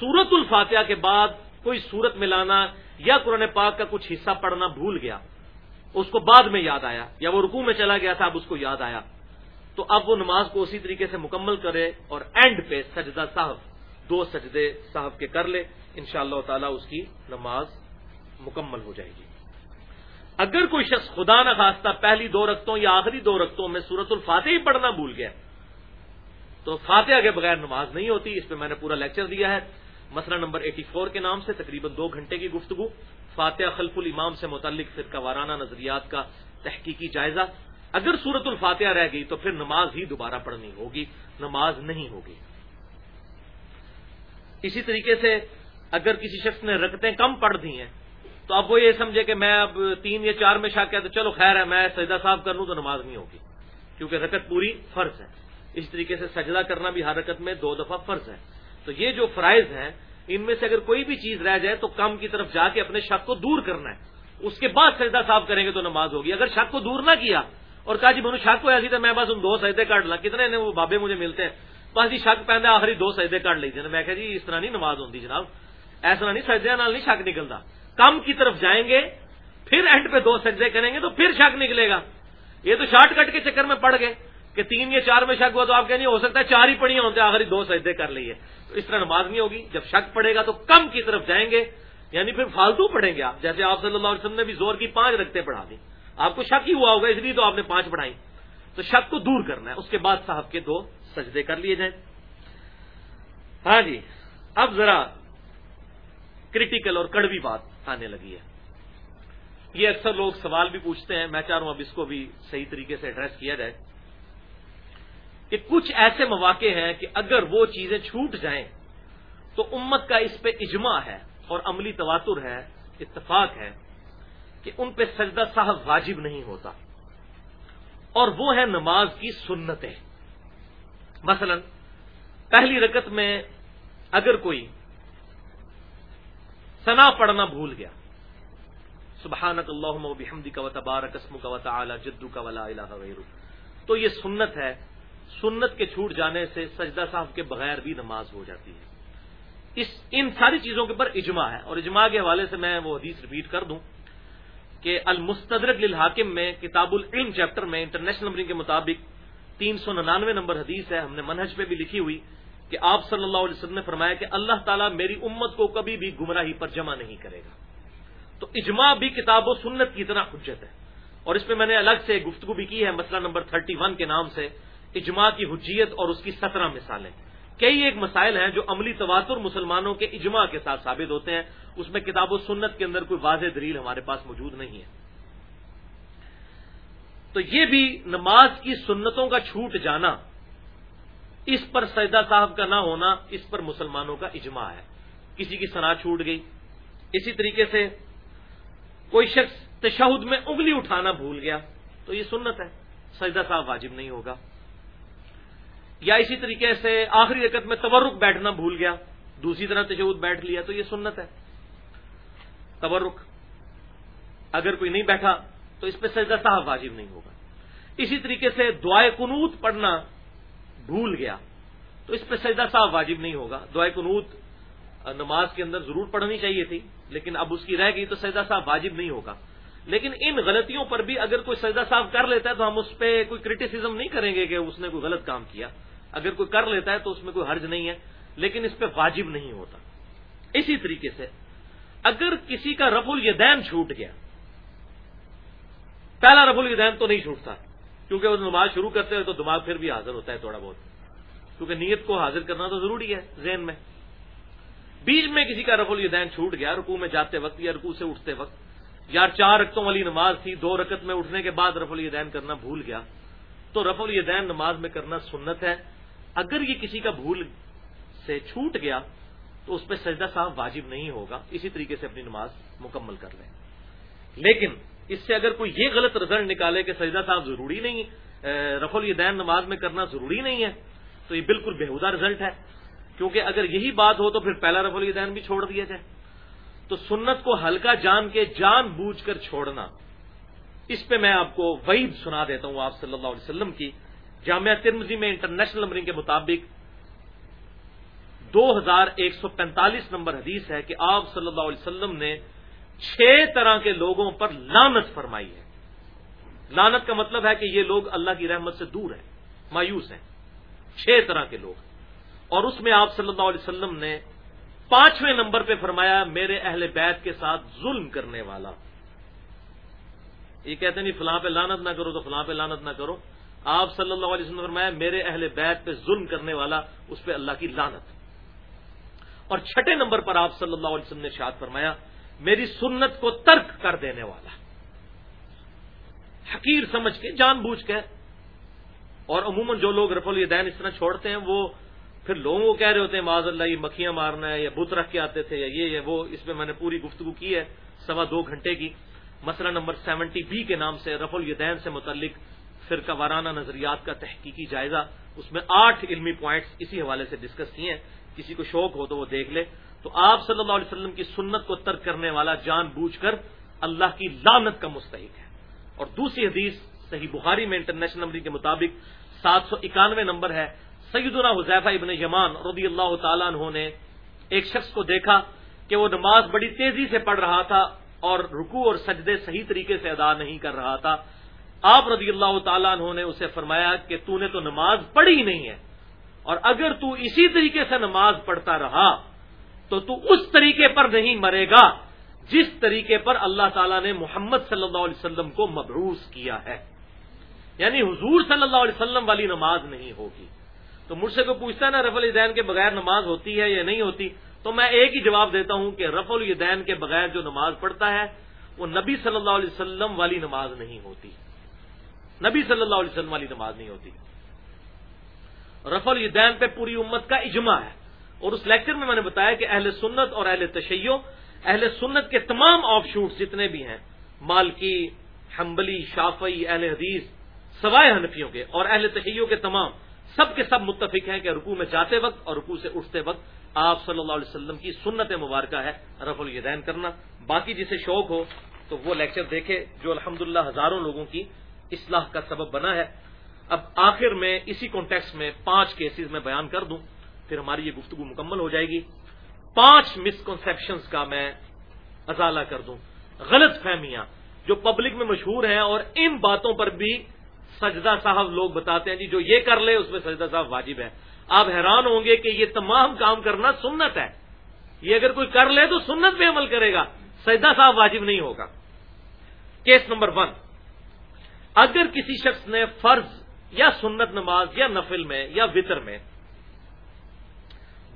سورت الفاتحہ کے بعد کوئی سورت ملانا یا قرآن پاک کا کچھ حصہ پڑھنا بھول گیا، اس کو بعد میں یاد آیا یا وہ رکوع میں چلا گیا تھا، اب اس کو یاد آیا، تو اب وہ نماز کو اسی طریقے سے مکمل کرے اور اینڈ پہ سجدہ صاحب، دو سجدے صاحب کے کر لے ان شاء اللہ تعالی اس کی نماز مکمل ہو جائے گی۔ اگر کوئی شخص خدا نہ خواستہ پہلی دو رختوں یا آخری دو رختوں میں سورت الفاتح ہی پڑھنا بھول گیا تو فاتحہ کے بغیر نماز نہیں ہوتی، اس پہ میں نے پورا لیکچر دیا ہے۔ مسئلہ نمبر ایٹی فور کے نام سے تقریباً دو گھنٹے کی گفتگو۔ فاتحہ خلف الامام سے متعلق فرقہ وارانہ نظریات کا تحقیقی جائزہ۔ اگر سورت الفاتحہ رہ گئی تو پھر نماز ہی دوبارہ پڑھنی ہوگی، نماز نہیں ہوگی۔ اسی طریقے سے اگر کسی شخص نے رکتیں کم پڑھ دی ہیں تو اب وہ یہ سمجھے کہ میں اب تین یا چار میں شاک کیا تو چلو خیر ہے، میں سجدہ صاحب کر لوں تو نماز نہیں ہوگی۔ کیونکہ رکت پوری فرض ہے۔ اس طریقے سے سجدہ کرنا بھی ہر رکت میں دو دفعہ فرض ہے۔ تو یہ جو فرائض ہیں، ان میں سے اگر کوئی بھی چیز رہ جائے تو کم کی طرف جا کے اپنے شک کو دور کرنا ہے۔ اس کے بعد سجدہ صاف کریں گے تو نماز ہوگی۔ اگر شک کو دور نہ کیا اور کہا جی منو شک کو ایسی تو میں بس ان دو سجدے کاٹ لا۔ کتنے نے وہ بابے مجھے ملتے ہیں۔ بس جی شک پہنتا آخری دو سجدے کاٹ لیجیے میں کہ جی اس طرح نہیں نماز ہوتی جناب۔ ایسا نہیں، سجدے نال نہیں شک نکلتا کم کی طرف جائیں گے، پھر اینڈ پہ دو سجدے کریں گے تو پھر شک نکلے گا۔ یہ تو شارٹ کٹ کے چکر میں پڑ گئے کہ تین یا چار میں شک ہوا تو آپ کہیں ہو سکتا ہے چار ہی پڑی ہوتے آخری دو سجدے کر لیے۔ تو اس طرح نماز نہیں ہوگی۔ جب شک پڑے گا تو کم کی طرف جائیں گے یعنی پھر فالتو پڑھیں گے آپ۔ جیسے آپ صلی اللہ علیہ وسلم نے بھی زور کی پانچ رکھتے پڑھا دی۔ آپ کو شک ہی ہوا ہوگا، اس لیے تو آپ نے پانچ پڑھائی۔ تو شک کو دور کرنا ہے۔ اس کے بعد صاحب کے دو سجدے کر لیے جائیں۔ ہاں جی اب ذرا کریٹیکل اور کڑوی بات۔ آنے لگی ہے۔ یہ اکثر لوگ سوال بھی پوچھتے ہیں، میں چاہ رہا ہوں اب اس کو بھی صحیح طریقے سے ایڈریس کیا جائے۔ کہ کچھ ایسے مواقع ہیں کہ اگر وہ چیزیں چھوٹ جائیں تو امت کا اس پہ اجماع ہے اور عملی تواتر ہے، اتفاق ہے کہ ان پہ سجدہ صاحب واجب نہیں ہوتا۔ اور وہ ہے نماز کی سنتیں۔ مثلا، پہلی رکت میں اگر کوئی سنا پڑھنا بھول گیا۔ سبحانک اللہ بحمدی کا و تبارک قسم کا و تعالی جدو کا ولا الہ غیر تو یہ سنت ہے۔ سنت کے چھوٹ جانے سے سجدہ صاحب کے بغیر بھی نماز ہو جاتی ہے۔ اس، ان ساری چیزوں کے اوپر اجماع ہے۔ اور اجماع کے حوالے سے میں وہ حدیث ریپیٹ کر دوں کہ المستدرک للحاکم میں کتاب العلم چیپٹر میں انٹرنیشنل نمبرنگ کے مطابق تین سو ننانوے نمبر حدیث ہے۔ ہم نے منہج پہ بھی لکھی ہوئی۔ کہ آپ صلی اللہ علیہ وسلم نے فرمایا کہ اللہ تعالیٰ میری امت کو کبھی بھی گمراہی پر جمع نہیں کرے گا۔ تو اجماع بھی کتاب و سنت کی اتنا حجت ہے۔ اور اس پہ میں نے الگ سے گفتگو بھی کی ہے مسئلہ نمبر تھرٹی ون کے نام سے۔ اجماع کی حجیت اور اس کی سترہ مثالیں۔ کئی ایک مسائل ہیں جو عملی تواتر مسلمانوں کے اجماع کے ساتھ ثابت ہوتے ہیں۔ اس میں کتاب و سنت کے اندر کوئی واضح دلیل ہمارے پاس موجود نہیں ہے۔ تو یہ بھی نماز کی سنتوں کا چھوٹ جانا اس پر سجدہ صاحب کا نہ ہونا اس پر مسلمانوں کا اجماع ہے۔ کسی کی صنع چھوٹ گئی۔ اسی طریقے سے کوئی شخص تشہد میں انگلی اٹھانا بھول گیا تو یہ سنت ہے۔ سجدہ صاحب واجب نہیں ہوگا۔ یا اسی طریقے سے آخری رکت میں تورک بیٹھنا بھول گیا۔ دوسری طرح تشہد بیٹھ لیا تو یہ سنت ہے۔ تورک اگر کوئی نہیں بیٹھا تو اس پہ سجدہ صاحب واجب نہیں ہوگا۔ اسی طریقے سے دعائے کنوت پڑھنا بھول گیا، تو اس پہ سجدہ صاحب واجب نہیں ہوگا۔ دعائے کنوت نماز کے اندر ضرور پڑھنی چاہیے تھی، لیکن اب اس کی رہ گئی تو سجدہ صاحب واجب نہیں ہوگا۔ لیکن ان غلطیوں پر بھی اگر کوئی سجدہ صاحب کر لیتا ہے تو ہم اس پہ کوئی کریٹیسم نہیں کریں گے کہ اس نے کوئی غلط کام کیا۔ اگر کوئی کر لیتا ہے تو اس میں کوئی حرج نہیں ہے، لیکن اس پہ واجب نہیں ہوتا۔ اسی طریقے سے اگر کسی کا رف الیدین چھوٹ گیا، پہلا رف الیدین تو نہیں چھوٹتا۔ کیونکہ وہ نماز شروع کرتے ہوئے تو دماغ پھر بھی حاضر ہوتا ہے تھوڑا بہت۔ کیونکہ نیت کو حاضر کرنا تو ضروری ہے ذہن میں۔ بیچ میں کسی کا رف الیدین چھوٹ گیا رکو میں جاتے وقت یا رکو سے اٹھتے وقت، یا چار رقتوں والی نماز تھی، دو رکت میں اٹھنے کے بعد رف الیدین کرنا بھول گیا، تو رف الیدین نماز میں کرنا سنت ہے۔ اگر یہ کسی کا بھول سے چھوٹ گیا، تو اس پہ سجدہ صاحب واجب نہیں ہوگا۔ اسی طریقے سے اپنی نماز مکمل کر لیں۔ لیکن اس سے اگر کوئی یہ غلط رزلٹ نکالے کہ سجدہ صاحب ضروری نہیں رف الیدین نماز میں کرنا ضروری نہیں ہے، تو یہ بالکل بےحدہ رزلٹ ہے۔ کیونکہ اگر یہی بات ہو تو پھر پہلا رف الیدین بھی چھوڑ دیا جائے۔ تو سنت کو ہلکا جان کے جان بوجھ کر چھوڑنا۔ اس پہ میں آپ کو وعید سنا دیتا ہوں آپ صلی اللہ علیہ وسلم کی۔ جامعہ ترمزی میں انٹرنیشنل نمبرنگ کے مطابق دو ہزار ایک سو پینتالیس نمبر حدیث ہے کہ آپ صلی اللہ علیہ وسلم نے چھ طرح کے لوگوں پر لانت فرمائی ہے۔ لانت کا مطلب ہے کہ یہ لوگ اللہ کی رحمت سے دور ہیں، مایوس ہیں۔ چھ طرح کے لوگ۔ اور اس میں آپ صلی اللہ علیہ وسلم نے پانچویں نمبر پہ فرمایا، میرے اہل بیت کے ساتھ ظلم کرنے والا۔ یہ کہتے نہیں، فلاں پہ لانت نہ کرو تو فلاں پہ لانت نہ کرو۔ آپ صلی اللہ علیہ وسلم نے فرمایا، میرے اہل بیت پہ ظلم کرنے والا، اس پہ اللہ کی لانت اور چھٹے نمبر پر آپ صلی اللہ علیہ وسلم نے شاد فرمایا میری سنت کو ترک کر دینے والا حقیر سمجھ کے، جان بوجھ کے۔ اور عموماً جو لوگ رف الدین اس طرح چھوڑتے ہیں، وہ پھر لوگوں کو کہہ رہے ہوتے ہیں معذ اللہ، یہ مکھیاں مارنا ہے یا بت رکھ کے آتے تھے، یا یہ یا وہ اس میں میں نے پوری گفتگو کی ہے سوا دو گھنٹے کی۔ مسئلہ نمبر سیونٹی بی کے نام سے رف الدین سے متعلق فرقہ وارانہ نظریات کا تحقیقی جائزہ۔ اس میں آٹھ علمی پوائنٹس اسی حوالے سے ڈسکس کیے ہیں۔ کسی کو شوق ہو تو وہ دیکھ لے۔ تو آپ صلی اللہ علیہ وسلم کی سنت کو ترک کرنے والا جان بوجھ کر اللہ کی لانت کا مستحق ہے۔ اور دوسری حدیث صحیح بخاری میں انٹرنیشنل نمبر کے مطابق سات سو اکانوے نمبر ہے۔ سیدنا حذیفہ ابن یمان رضی اللہ تعالیٰ عنہ نے ایک شخص کو دیکھا کہ وہ نماز بڑی تیزی سے پڑھ رہا تھا اور رکو اور سجدے صحیح طریقے سے ادا نہیں کر رہا تھا۔ آپ رضی اللہ تعالیٰ عنہ نے اسے فرمایا کہ تو نے تو نماز پڑھی نہیں ہے۔ اور اگر تو اسی طریقے سے نماز پڑھتا رہا، تو تو اس طریقے پر نہیں مرے گا جس طریقے پر اللہ تعالیٰ نے محمد صلی اللہ علیہ وسلم کو مبروس کیا ہے۔ یعنی حضور صلی اللہ علیہ وسلم والی نماز نہیں ہوگی۔ تو مجھ سے کوئی پوچھتا ہے نا رف الدین کے بغیر نماز ہوتی ہے یا نہیں ہوتی، تو میں ایک ہی جواب دیتا ہوں کہ رف الدین کے بغیر جو نماز پڑھتا ہے، وہ نبی صلی اللہ علیہ وسلم والی نماز نہیں ہوتی۔ نبی صلی اللہ علیہ وسلم والی نماز نہیں ہوتی۔ رف الدین پہ پوری امت کا اجماع ہے۔ اور اس لیکچر میں میں نے بتایا کہ اہل سنت اور اہل تشیع، اہل سنت کے تمام آف شوٹ جتنے بھی ہیں، مالکی، حنبلی، شافعی، اہل حدیث، سوائے حنفیوں کے اور اہل تشیعوں کے تمام، سب کے سب متفق ہیں کہ رکو میں جاتے وقت اور رکو سے اٹھتے وقت آپ صلی اللہ علیہ وسلم کی سنت مبارکہ ہے رف الدین کرنا۔ باقی جسے شوق ہو تو وہ لیکچر دیکھے جو الحمد ہزاروں لوگوں کی اصلاح کا سبب بنا ہے۔ اب آخر میں اسی کانٹیکس میں پانچ کیسز میں بیان کر دوں، پھر ہماری یہ گفتگو مکمل ہو جائے گی۔ پانچ مسکنسپشنس کا میں ازالہ کر دوں۔ غلط فہمیاں جو پبلک میں مشہور ہیں اور ان باتوں پر بھی سجدہ صاحب لوگ بتاتے ہیں جی جو یہ کر لے، اس میں سجدہ صاحب واجب ہے۔ آپ حیران ہوں گے کہ یہ تمام کام کرنا سنت ہے۔ یہ اگر کوئی کر لے تو سنت پہ عمل کرے گا۔ سجدہ صاحب واجب نہیں ہوگا۔ کیس نمبر ون اگر کسی شخص نے فرض یا سنت نماز یا نفل میں یا وطر میں،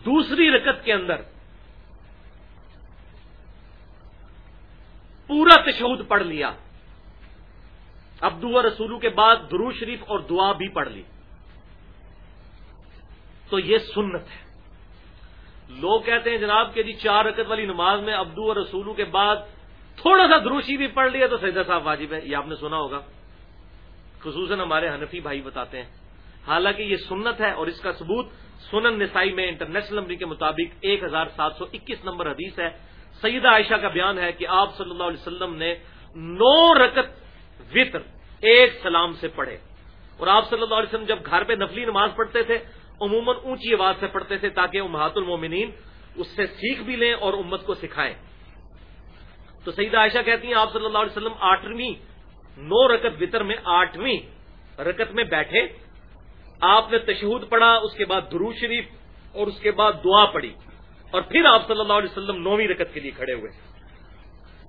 دوسری رکت کے اندر پورا تشہد پڑھ لیا۔ ابدو رسولو کے بعد درو شریف اور دعا بھی پڑھ لی۔ تو یہ سنت ہے۔ لوگ کہتے ہیں جناب کہ جی چار رکت والی نماز میں ابدو اور رسولو کے بعد تھوڑا سا دروشی بھی پڑھ لیا تو سیدہ صاحب واجب ہے، یہ آپ نے سنا ہوگا۔ خصوصاً ہمارے حنفی بھائی بتاتے ہیں۔ حالانکہ یہ سنت ہے اور اس کا ثبوت سنن نسائی میں انٹرنیشنل نمبر کے مطابق ایک ہزار سات سو اکیس نمبر حدیث ہے۔ سیدہ عائشہ کا بیان ہے کہ آپ صلی اللہ علیہ وسلم نے نو رکت وطر ایک سلام سے پڑھے۔ اور آپ صلی اللہ علیہ وسلم جب گھر پہ نفلی نماز پڑھتے تھے، عموماً اونچی آواز سے پڑھتے تھے تاکہ امہات المومنین اس سے سیکھ بھی لیں اور امت کو سکھائیں۔ تو سیدہ عائشہ کہتی ہیں، آپ صلی اللہ علیہ وسلم آٹھویں نو رکت وطر میں آٹھویں رکت میں بیٹھے۔ آپ نے تشہود پڑھا، اس کے بعد درو شریف اور اس کے بعد دعا پڑھی۔ اور پھر آپ صلی اللہ علیہ وسلم نویں رکت کے لیے کھڑے ہوئے۔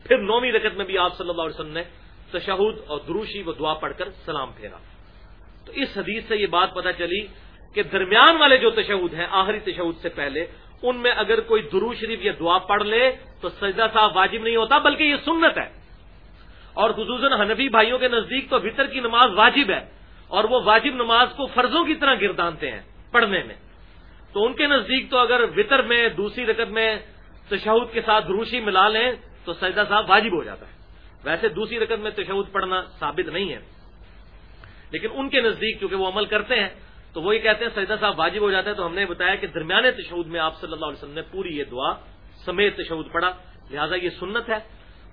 پھر نویں رکت میں بھی آپ صلی اللہ علیہ وسلم نے تشہد اور دروشی و دعا پڑھ کر سلام پھیرا۔ تو اس حدیث سے یہ بات پتہ چلی کہ درمیان والے جو تشہد ہیں، آخری تشہد سے پہلے، ان میں اگر کوئی درو شریف یا دعا پڑھ لے تو سجدہ صاحب واجب نہیں ہوتا، بلکہ یہ سنت ہے۔ اور خصوصاً حنفی بھائیوں کے نزدیک تو وطر کی نماز واجب ہے اور وہ واجب نماز کو فرضوں کی طرح گردانتے ہیں پڑھنے میں۔ تو ان کے نزدیک تو اگر وطر میں دوسری رقط میں تشہد کے ساتھ دروشی ملا لیں تو سجدہ صاحب واجب ہو جاتا ہے۔ ویسے دوسری رقط میں تشہد پڑھنا ثابت نہیں ہے۔ لیکن ان کے نزدیک کیونکہ وہ عمل کرتے ہیں تو وہ یہ کہتے ہیں سجدہ صاحب واجب ہو جاتا ہے تو ہم نے بتایا کہ درمیانے تشہد میں آپ صلی اللہ علیہ وسلم نے پوری یہ دعا، سمیت تشہد پڑھا، لہٰذا یہ سنت ہے۔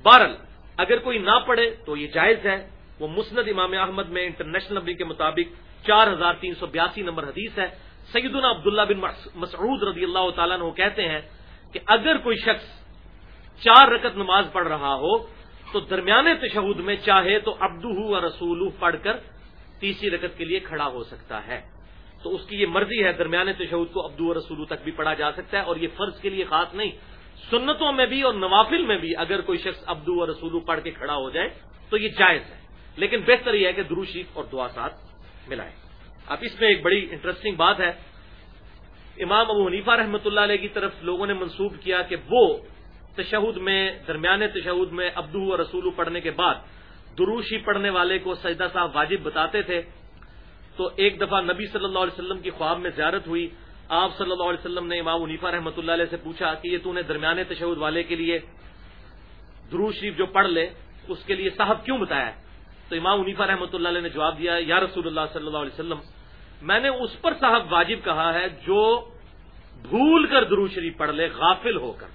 بہرل اگر کوئی نہ پڑھے تو یہ جائز ہے۔ وہ مسند امام احمد میں انٹرنیشنل نمبر کے مطابق چار ہزار تین سو بیاسی نمبر حدیث ہے۔ سیدنا عبداللہ بن مسعود رضی اللہ تعالیٰ نے کہتے ہیں کہ اگر کوئی شخص چار رکت نماز پڑھ رہا ہو تو درمیانے تشہد میں چاہے تو ابدو اور رسول پڑھ کر تیسری رکت کے لیے کھڑا ہو سکتا ہے۔ تو اس کی یہ مرضی ہے درمیانے تشہد کو ابدو اور رسولو تک بھی پڑھا جا سکتا ہے اور یہ فرض کے لیے خاص نہیں۔ سنتوں میں بھی اور نوافل میں بھی اگر کوئی شخص ابدو اور رسولو پڑھ کے کھڑا ہو جائے تو یہ جائز ہے۔ لیکن بہتر یہ ہے کہ دروشیف اور دعا ساتھ ملائے اب اس میں ایک بڑی انٹرسٹنگ بات ہے۔ امام ابو حنیفہ رحمۃ اللہ علیہ کی طرف لوگوں نے منسوخ کیا کہ وہ تشہد میں، درمیان تشہد میں ابدو و رسول پڑھنے کے بعد دروشی پڑھنے والے کو سجدہ صاحب واجب بتاتے تھے۔ تو ایک دفعہ نبی صلی اللہ علیہ وسلم کی خواب میں زیارت ہوئی۔ آپ صلی اللہ علیہ وسلم نے امام عنیفا رحمۃ اللہ علیہ سے پوچھا کہ یہ تو نے درمیان تشہد والے کے لیے درو شریف جو پڑھ لے، اس کے لیے صاحب کیوں بتایا؟ تو امام عنیفا رحمۃ اللہ علیہ نے جواب دیا، یا رسول اللہ صلی اللہ علیہ وسلم، میں نے اس پر صاحب واجب کہا ہے جو بھول کر درو شریف پڑھ لے، غافل ہو کر۔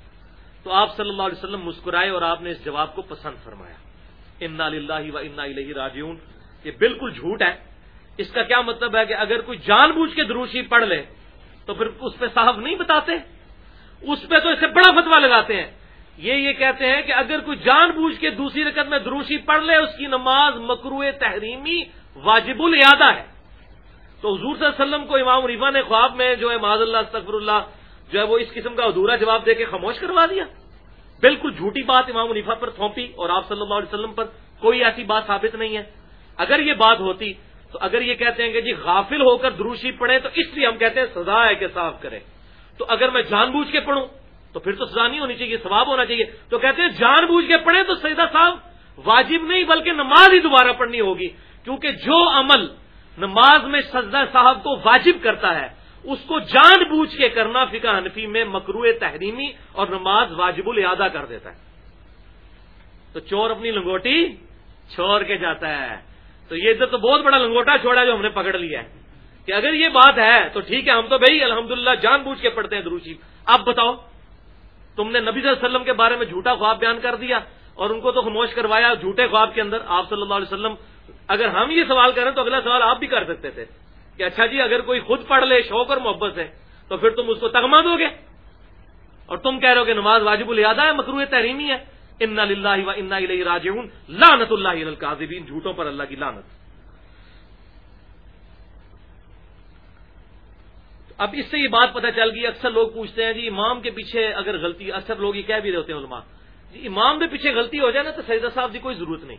تو آپ صلی اللہ علیہ وسلم مسکرائے اور آپ نے اس جواب کو پسند فرمایا۔ انا اللہ و انا الہ راجیون یہ بالکل جھوٹ ہے۔ اس کا کیا مطلب ہے کہ اگر کوئی جان بوجھ کے دروشی پڑھ لے تو پھر اس پہ صاحب نہیں بتاتے؟ اس پہ تو اسے بڑا فتوا لگاتے ہیں۔ یہ یہ کہتے ہیں کہ اگر کوئی جان بوجھ کے دوسری رقط میں دروشی پڑھ لے، اس کی نماز مکرو تحریمی واجب الیادہ ہے۔ تو حضور صلی اللہ علیہ وسلم کو امام ریفا نے خواب میں جو ہے معذ اللہ، استغفر اللہ، جو ہے وہ اس قسم کا ادھورا جواب دے کے خاموش کروا دیا۔ بالکل جھوٹی بات امام عنیفا پر تھوپی اور آپ صلی اللہ علیہ وسلم پر کوئی ایسی بات ثابت نہیں ہے۔ اگر یہ بات ہوتی تو اگر یہ کہتے ہیں کہ جی غافل ہو کر دروشی پڑھے تو اس لیے ہم کہتے ہیں سزا ہے کہ صاف کرے تو اگر میں جان بوجھ کے پڑھوں تو پھر تو سزا نہیں ہونی چاہیے، ثواب ہونا چاہیے۔ تو کہتے ہیں جان بوجھ کے پڑھے تو سیدہ صاحب واجب نہیں بلکہ نماز ہی دوبارہ پڑھنی ہوگی۔ کیونکہ جو عمل نماز میں سجدہ صاحب کو واجب کرتا ہے، اس کو جان بوجھ کے کرنا فقہ حنفی میں مکرو تحریمی اور نماز واجب الادا کر دیتا ہے۔ تو چور اپنی لنگوٹی چھوڑ کے جاتا ہے۔ تو یہ ادھر تو بہت بڑا لنگوٹا چھوڑا جو ہم نے پکڑ لیا ہے۔ کہ اگر یہ بات ہے تو ٹھیک ہے، ہم تو بھائی الحمدللہ جان بوجھ کے پڑھتے ہیں دروشی اب بتاؤ، تم نے نبی صلی اللہ علیہ وسلم کے بارے میں جھوٹا خواب بیان کر دیا اور ان کو تو خاموش کروایا جھوٹے خواب کے اندر آپ صلی اللہ علیہ وسلم۔ اگر ہم یہ سوال کریں تو اگلا سوال آپ بھی کر سکتے تھے کہ اچھا جی اگر کوئی خود پڑھ لے، شوق اور محبت سے، تو پھر تم اس کو تگما دو گے؟ اور تم کہہ رہے ہو کہ نماز واجب الیادا ہے مکرو تحریمی ہے۔ ان اللہ و انا راج لانت اللہ القاظبین جھوٹوں پر اللہ کی لانت اب اس سے یہ بات پتہ چل گئی، اکثر لوگ پوچھتے ہیں جی امام کے پیچھے اگر غلطی، اکثر لوگ یہ کہہ بھی رہے ہوتے ہیں، علماء جی امام کے پیچھے غلطی ہو جائے نا تو سیدہ صاحب کی کوئی ضرورت نہیں۔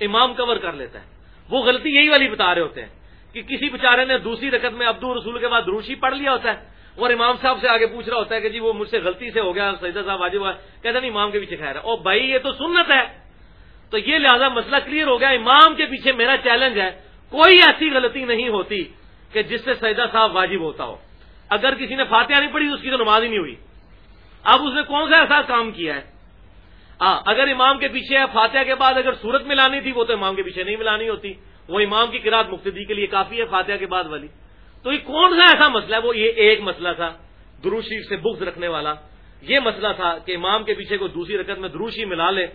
امام کور کر لیتا ہے۔ وہ غلطی یہی والی بتا رہے ہوتے ہیں کہ کسی بےچارے نے دوسری رقط میں عبدو رسول کے بعد روشی پڑھ لیا ہوتا ہے۔ اور امام صاحب سے آگے پوچھ رہا ہوتا ہے کہ جی وہ مجھ سے غلطی سے ہو گیا سیدہ صاحب واجب ہوا کہتا نہیں، امام کے پیچھے خیر ہے۔ اور بھائی، یہ تو سنت ہے۔ تو یہ لہذا مسئلہ کلیئر ہو گیا۔ امام کے پیچھے میرا چیلنج ہے۔ کوئی ایسی غلطی نہیں ہوتی کہ جس سے سیدہ صاحب واجب ہوتا ہو۔ اگر کسی نے فاتحہ نہیں پڑھی تو اس کی تو نماز ہی نہیں ہوئی۔ اب اس نے کون سا ایسا کام کیا ہے؟ ہاں اگر امام کے پیچھے ہے، فاتحہ کے بعد اگر صورت ملانی تھی، وہ تو امام کے پیچھے نہیں ملانی ہوتی۔ وہ امام کی کراط مقتدی کے لیے کافی ہے، فاتحہ کے بعد والی۔ تو یہ کون سا ایسا مسئلہ ہے؟ وہ یہ ایک مسئلہ تھا دروشی سے بغض رکھنے والا۔ یہ مسئلہ تھا کہ امام کے پیچھے کوئی دوسری رکعت میں دروشی ملا لے،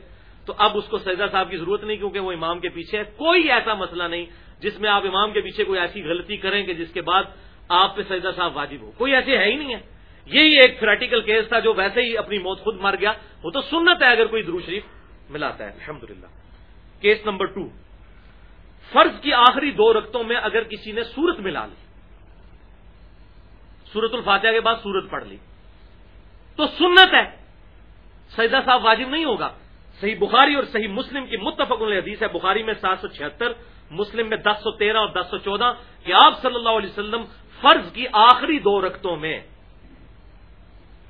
تو اب اس کو سجدہ صاحب کی ضرورت نہیں کیونکہ وہ امام کے پیچھے ہے۔ کوئی ایسا مسئلہ نہیں جس میں آپ امام کے پیچھے کوئی ایسی غلطی کریں کہ جس کے بعد آپ پہ سجدہ صاحب واجب ہو۔ کوئی ایسے ہے ہی نہیں ہے۔ یہی ایک تھریٹیکل کیس تھا جو ویسے ہی اپنی موت خود مر گیا۔ وہ تو سنت ہے اگر کوئی درو شریف ملاتا ہے۔ الحمد کیس نمبر ٹو فرض کی آخری دو رقطوں میں اگر کسی نے سورت ملا لی سورت الفاتحہ کے بعد سورت پڑھ لی۔ تو سنت ہے۔ سجدہ صاحب واجب نہیں ہوگا۔ صحیح بخاری اور صحیح مسلم کی متفق حدیث ہے۔ بخاری میں سات سو چھہتر، مسلم میں دس سو تیرہ اور دس سو چودہ کہ آپ صلی اللہ علیہ وسلم فرض کی آخری دو رقطوں میں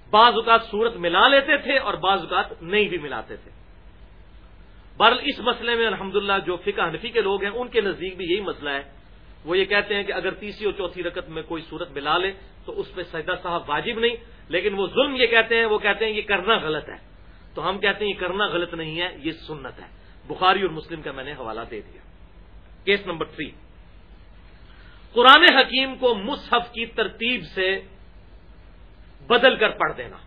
بعض اوقات صورت ملا لیتے تھے اور بعض اوقات نہیں بھی ملاتے تھے۔ بہرحال اس مسئلے میں الحمدللہ جو فقہ حنفی کے لوگ ہیں، ان کے نزدیک بھی یہی مسئلہ ہے۔ وہ یہ کہتے ہیں کہ اگر تیسری اور چوتھی رکت میں کوئی صورت ملا لے، تو اس پہ سجدہ صاحب واجب نہیں، لیکن وہ ظلم یہ کہتے ہیں، وہ کہتے ہیں یہ کرنا غلط ہے۔ تو ہم کہتے ہیں یہ کرنا غلط نہیں ہے، یہ سنت ہے۔ بخاری اور مسلم کا میں نے حوالہ دے دیا۔ Case number three. قرآن حکیم کو مصحف کی ترتیب سے بدل کر پڑھ دینا۔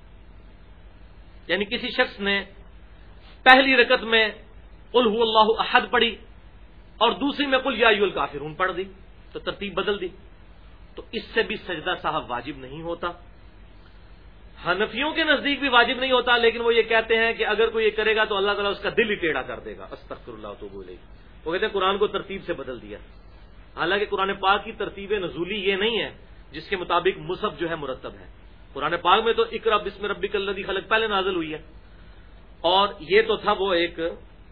یعنی کسی شخص نے پہلی رکت میں الح اللہ احد پڑھی اور دوسری میں کل یا الکافرون پڑھ دی۔ تو ترتیب بدل دی۔ تو اس سے بھی سجدہ صاحب واجب نہیں ہوتا۔ حنفیوں کے نزدیک بھی واجب نہیں ہوتا، لیکن وہ یہ کہتے ہیں کہ اگر کوئی یہ کرے گا تو اللہ تعالیٰ اس کا دل ہی ٹیڑھا کر دے گا۔ استغفر اللہ تو بولے وہ کہتے ہیں قرآن کو ترتیب سے بدل دیا۔ حالانکہ قرآن پاک کی ترتیب نزولی یہ نہیں ہے، جس کے مطابق مصحف جو ہے مرتب ہے۔ قرآن پاک میں تو اقرا بسم ربی کلدی خلق، پہلے نازل ہوئی ہے۔ اور یہ تو تھا وہ ایک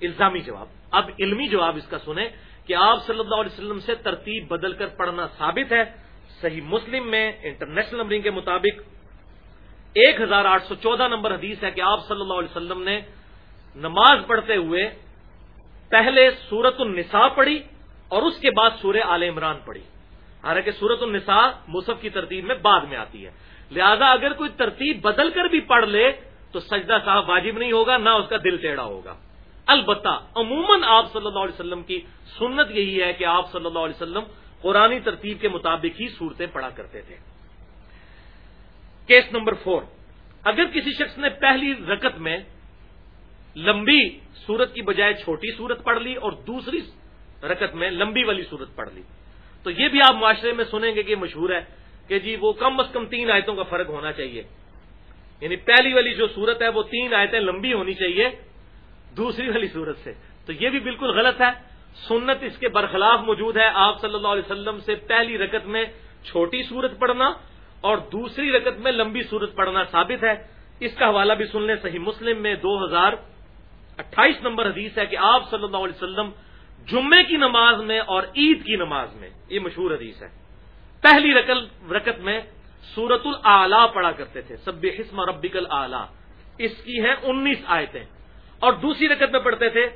الزامی جواب۔ اب علمی جواب اس کا سنیں۔ کہ آپ صلی اللہ علیہ وسلم سے ترتیب بدل کر پڑھنا ثابت ہے۔ صحیح مسلم میں انٹرنیشنل نمبرنگ کے مطابق ایک ہزار آٹھ سو چودہ نمبر حدیث ہے کہ آپ صلی اللہ علیہ وسلم نے نماز پڑھتے ہوئے پہلے سورت النساء پڑھی اور اس کے بعد سورہ آل عمران پڑھی۔ حالانکہ سورت النساء مصحف کی ترتیب میں بعد میں آتی ہے۔ لہذا اگر کوئی ترتیب بدل کر بھی پڑھ لے تو سجدہ صاحب واجب نہیں ہوگا، نہ اس کا دل ٹیڑھا ہوگا۔ البتہ عموماً آپ صلی اللہ علیہ وسلم کی سنت یہی ہے کہ آپ صلی اللہ علیہ وسلم قرآن ترتیب کے مطابق ہی صورتیں پڑھا کرتے تھے۔ کیس نمبر فور اگر کسی شخص نے پہلی رکت میں لمبی سورت کی بجائے چھوٹی سورت پڑھ لی اور دوسری رکت میں لمبی والی سورت پڑھ لی، تو یہ بھی آپ معاشرے میں سنیں گے کہ مشہور ہے کہ جی وہ کم از کم تین آیتوں کا فرق ہونا چاہیے۔ یعنی پہلی والی جو سورت ہے وہ تین آیتیں لمبی ہونی چاہیے دوسری والی سورت سے۔ تو یہ بھی بالکل غلط ہے۔ سنت اس کے برخلاف موجود ہے۔ آپ صلی اللہ علیہ وسلم سے پہلی رکت میں چھوٹی سورت پڑھنا اور دوسری رکت میں لمبی سورت پڑھنا ثابت ہے۔ اس کا حوالہ بھی سن لیں۔ صحیح مسلم میں دو ہزار اٹھائیس نمبر حدیث ہے کہ آپ صلی اللہ علیہ وسلم جمعے کی نماز میں اور عید کی نماز میں، یہ مشہور حدیث ہے۔ پہلی رکت میں سورت العلا پڑھا کرتے تھے۔ سب حسم ربک العلا اس کی ہیں انیس آیتیں۔ اور دوسری رکت میں پڑھتے تھے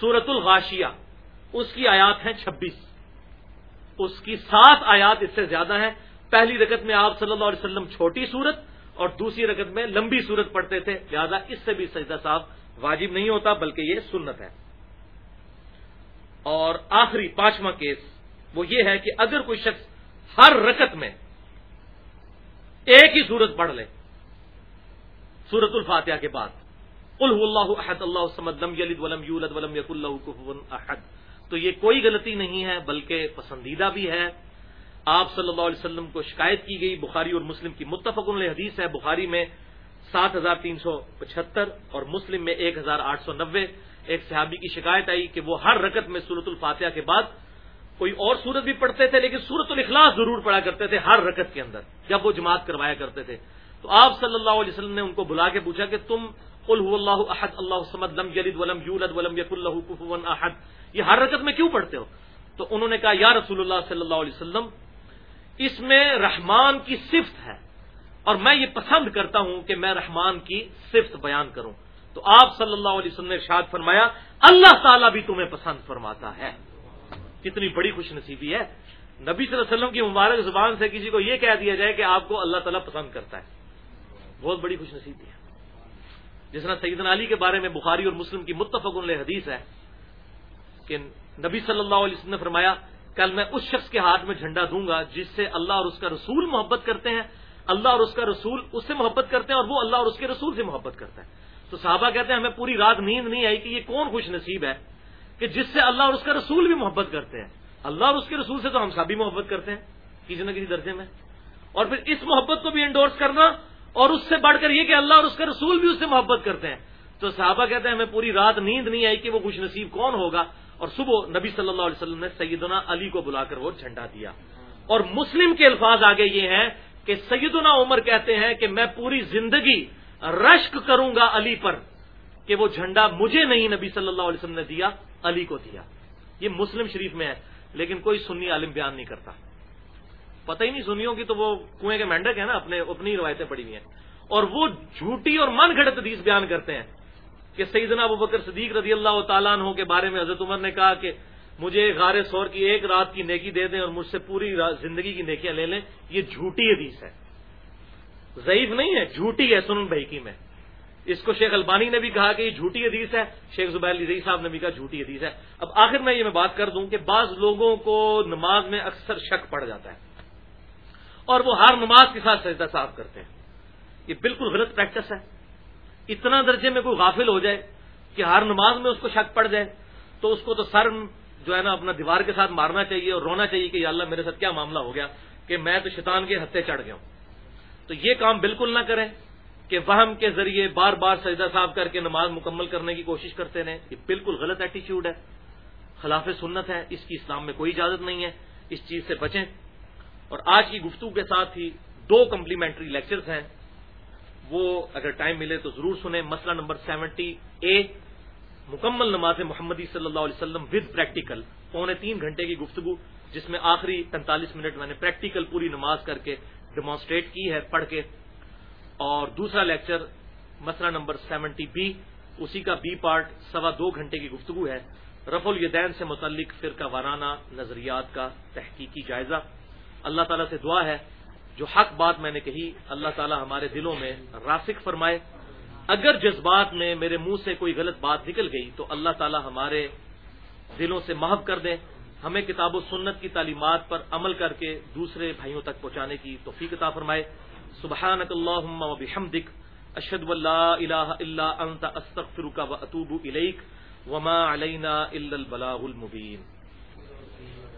سورت الغاشیہ۔ اس کی آیات ہیں چھبیس۔ اس کی سات آیات اس سے زیادہ ہیں۔ پہلی رکت میں آپ صلی اللہ علیہ وسلم چھوٹی سورت اور دوسری رکت میں لمبی سورت پڑھتے تھے۔ لہذا اس سے بھی سجدہ صاحب واجب نہیں ہوتا، بلکہ یہ سنت ہے۔ اور آخری پانچواں کیس وہ یہ ہے کہ اگر کوئی شخص ہر رکت میں ایک ہی سورت پڑھ لے سورت الفاتحہ کے بعد اللہ احد، اللہ یلد ولم یولد ولم یق اللہ احد۔ تو یہ کوئی غلطی نہیں ہے، بلکہ پسندیدہ بھی ہے۔ آپ صلی اللہ علیہ وسلم کو شکایت کی گئی، بخاری اور مسلم کی متفق علیہ حدیث ہے۔ بخاری میں سات ہزار تین سو پچہتر اور مسلم میں ایک ہزار آٹھ سو نبے ایک صحابی کی شکایت آئی کہ وہ ہر رکت میں سورت الفاتحہ کے بعد کوئی اور سورت بھی پڑھتے تھے، لیکن سورت الاخلاص ضرور پڑھا کرتے تھے ہر رکت کے اندر، جب وہ جماعت کروایا کرتے تھے۔ تو آپ صلی اللہ علیہ وسلم نے ان کو بلا کے پوچھا کہ تم هو اللہ احد، اللہ سمد لم یلد ولم یولد ولم یق اللہ کفوا احد۔ یہ ہر رکت میں کیوں پڑھتے ہو؟ تو انہوں نے کہا، یا رسول اللہ صلی اللہ علیہ وسلم، اس میں رحمان کی صفت ہے۔ اور میں یہ پسند کرتا ہوں کہ میں رحمان کی صفت بیان کروں۔ تو آپ صلی اللہ علیہ وسلم نے ارشاد فرمایا، اللہ تعالیٰ بھی تمہیں پسند فرماتا ہے۔ کتنی بڑی خوش نصیبی ہے۔ نبی صلی اللہ علیہ وسلم کی مبارک زبان سے کسی کو یہ کہہ دیا جائے کہ آپ کو اللہ تعالیٰ پسند کرتا ہے۔ بہت بڑی خوش نصیبی ہے۔ جس طرح سیدنا علی کے بارے میں بخاری اور مسلم کی متفق علیہ حدیث ہے کہ نبی صلی اللہ علیہ وسلم نے فرمایا، کل میں اس شخص کے ہاتھ میں جھنڈا دوں گا جس سے اللہ اور اس کا رسول محبت کرتے ہیں، اللہ اور اس کا رسول اس سے محبت کرتے ہیں اور وہ اللہ اور اس کے رسول سے محبت کرتا ہے۔ تو صحابہ کہتے ہیں، ہمیں پوری رات نیند نہیں آئی کہ یہ کون خوش نصیب ہے کہ جس سے اللہ اور اس کا رسول بھی محبت کرتے ہیں۔ اللہ اور اس کے رسول سے تو ہم سبھی محبت کرتے ہیں، کسی نہ کسی درجے میں۔ اور پھر اس محبت کو بھی انڈورس کرنا اور اس سے بڑھ کر یہ کہ اللہ اور اس کے رسول بھی اس سے محبت کرتے ہیں۔ تو صحابہ کہتے ہیں، ہمیں پوری رات نیند نہیں آئی کہ وہ خوش نصیب کون ہوگا۔ اور صبح نبی صلی اللہ علیہ وسلم نے سیدنا علی کو بلا کر وہ جھنڈا دیا۔ اور مسلم کے الفاظ آگے یہ ہیں کہ سیدنا عمر کہتے ہیں کہ میں پوری زندگی رشک کروں گا علی پر کہ وہ جھنڈا مجھے نہیں نبی صلی اللہ علیہ وسلم نے دیا، علی کو دیا۔ یہ مسلم شریف میں ہے، لیکن کوئی سنی عالم بیان نہیں کرتا۔ پتہ ہی نہیں سنیوں کی تو وہ کنویں کے مینڈک ہے نا، اپنے اپنی روایتیں پڑی ہوئی ہیں۔ اور وہ جھوٹی اور من گھڑت حدیث بیان کرتے ہیں کہ سیدنا ابو بکر صدیق رضی اللہ تعالیٰ عنہ کے بارے میں حضرت عمر نے کہا کہ مجھے غار سور کی ایک رات کی نیکی دے دیں اور مجھ سے پوری زندگی کی نیکیاں لے لیں۔ یہ جھوٹی حدیث ہے۔ ضعیف نہیں ہے، جھوٹی ہے سنن بھائی کی میں۔ اس کو شیخ البانی نے بھی کہا کہ یہ جھوٹی حدیث ہے۔ شیخ زبیر علی صاحب نے بھی کہا جھوٹی حدیث ہے۔ اب آخر میں یہ میں بات کر دوں کہ بعض لوگوں کو نماز میں اکثر شک پڑ جاتا ہے۔ اور وہ ہر نماز کے ساتھ سجدہ صاف کرتے ہیں۔ یہ بالکل غلط پریکٹس ہے۔ اتنا درجے میں کوئی غافل ہو جائے کہ ہر نماز میں اس کو شک پڑ جائے، تو اس کو تو سر جو ہے نا اپنا دیوار کے ساتھ مارنا چاہیے اور رونا چاہیے کہ یا اللہ میرے ساتھ کیا معاملہ ہو گیا کہ میں تو شیطان کے ہتھے چڑھ گیا ہوں۔ تو یہ کام بالکل نہ کریں کہ وہم کے ذریعے بار بار سجدہ صاف کر کے نماز مکمل کرنے کی کوشش کرتے رہیں۔ یہ بالکل غلط ایٹیچیوڈ ہے۔ خلاف سنت ہے۔ اس کی اسلام میں کوئی اجازت نہیں ہے۔ اس چیز سے بچیں۔ اور آج کی گفتگو کے ساتھ ہی دو کمپلیمنٹری لیکچرز ہیں۔ وہ اگر ٹائم ملے تو ضرور سنیں۔ مسئلہ نمبر سیونٹی اے، مکمل نماز محمدی صلی اللہ علیہ وسلم ود پریکٹیکل پونے تین گھنٹے کی گفتگو، جس میں آخری پینتالیس منٹ میں نے پریکٹیکل پوری نماز کر کے ڈیمانسٹریٹ کی ہے، پڑھ کے۔ اور دوسرا لیکچر، مسئلہ نمبر سیونٹی بی، اسی کا بی پارٹ سوا دو گھنٹے کی گفتگو ہے۔ رف الیدین سے متعلق فرقہ وارانہ نظریات کا تحقیقی جائزہ۔ اللہ تعالیٰ سے دعا ہے، جو حق بات میں نے کہی، اللہ تعالیٰ ہمارے دلوں میں راسک فرمائے۔ اگر جذبات میں میرے منہ سے کوئی غلط بات نکل گئی، تو اللہ تعالیٰ ہمارے دلوں سے محب کر دیں۔ ہمیں کتاب و سنت کی تعلیمات پر عمل کر کے دوسرے بھائیوں تک پہنچانے کی توفیق عطا فرمائے۔ سبحانک اللہم و بحمدک، اشہد واللہ الہ الا انت، استغفرک و اتوب الیک۔ وما علینا الا البلاغ المبین۔